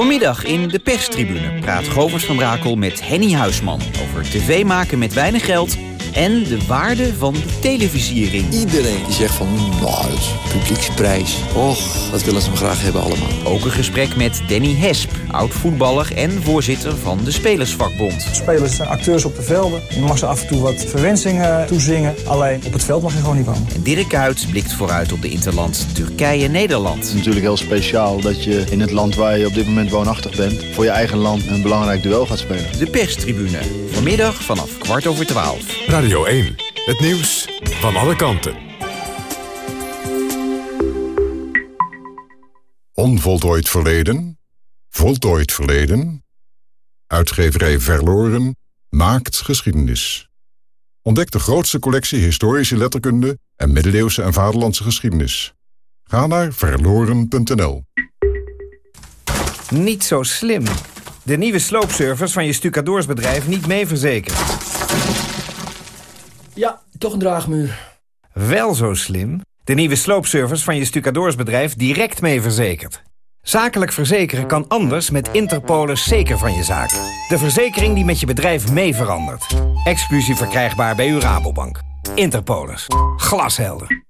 Speaker 17: Vanmiddag in de perstribune praat Govers van Brakel met Henny Huisman over tv maken met weinig geld en de waarde van de televisiering.
Speaker 18: Iedereen die zegt van, nou, dat is een publieksprijs. Och, dat willen ze hem graag hebben allemaal.
Speaker 17: Ook een gesprek met Danny Hesp, oud-voetballer en voorzitter van de Spelersvakbond.
Speaker 19: Spelers zijn acteurs op de velden. Je mag ze af en toe wat verwensingen toezingen. Alleen op het veld mag je gewoon niet komen.
Speaker 17: En Dirk Kuyt blikt vooruit op de interland Turkije-Nederland.
Speaker 20: Het is natuurlijk heel speciaal dat je in het land waar je op dit moment woonachtig bent... voor je eigen land een belangrijk duel gaat spelen.
Speaker 17: De perstribune, vanmiddag vanaf kwart over twaalf.
Speaker 5: Radio 1, het nieuws van alle kanten.
Speaker 21: Onvoltooid verleden, voltooid verleden. Uitgeverij Verloren maakt geschiedenis. Ontdek de grootste collectie historische letterkunde en middeleeuwse en vaderlandse geschiedenis. Ga naar verloren.nl.
Speaker 22: Niet zo slim. De nieuwe sloopservice van je stucadoorsbedrijf niet mee verzekerd.
Speaker 23: Ja, toch een draagmuur.
Speaker 22: Wel zo slim. De nieuwe sloopservice van je stucadoorsbedrijf direct mee verzekerd. Zakelijk verzekeren kan anders met Interpolis zeker van je zaak. De verzekering die met je bedrijf mee verandert. Exclusief verkrijgbaar bij uw Rabobank. Interpolis. Glashelder.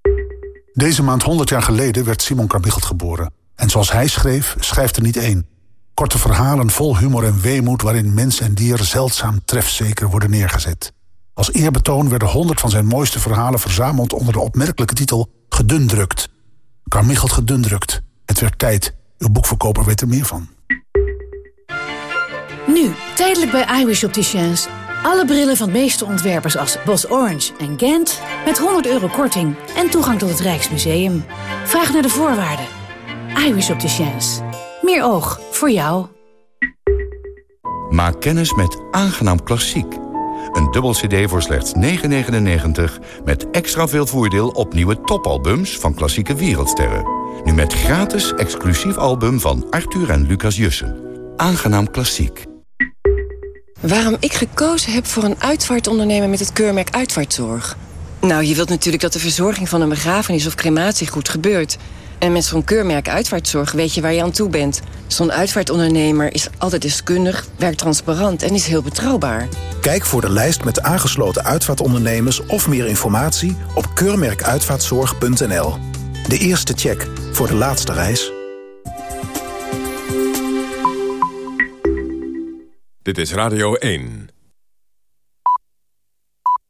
Speaker 24: Deze maand 100 jaar geleden werd Simon Carmichelt geboren. En zoals hij schreef, schrijft er niet één. Korte verhalen vol humor en weemoed... waarin mens en dier zeldzaam trefzeker worden neergezet. Als eerbetoon werden 100 van zijn mooiste verhalen verzameld... onder de opmerkelijke titel Gedundrukt. Carmichelt gedundrukt. Het werd tijd. Uw boekverkoper weet er meer van.
Speaker 25: Nu, tijdelijk bij iWish Opticians. Alle brillen van de meeste ontwerpers als Bos Orange en Gent... met 100 euro korting en toegang tot het Rijksmuseum. Vraag naar de voorwaarden. iWish Opticians. Meer oog voor jou.
Speaker 26: Maak kennis met Aangenaam Klassiek. Een dubbel cd voor slechts 9,99... met extra veel voordeel op nieuwe topalbums van klassieke wereldsterren. Nu met gratis exclusief album van Arthur en Lucas Jussen. Aangenaam Klassiek.
Speaker 27: Waarom ik gekozen heb voor een uitvaartondernemer met het keurmerk Uitvaartzorg? Nou, je wilt natuurlijk dat de verzorging van een begrafenis of crematie goed gebeurt. En met zo'n keurmerk Uitvaartzorg weet je waar je aan toe bent. Zo'n uitvaartondernemer is altijd deskundig, werkt transparant en is heel betrouwbaar.
Speaker 28: Kijk voor de lijst met aangesloten uitvaartondernemers of meer informatie op keurmerkuitvaartzorg.nl. De eerste check voor de laatste reis.
Speaker 5: Dit is Radio 1.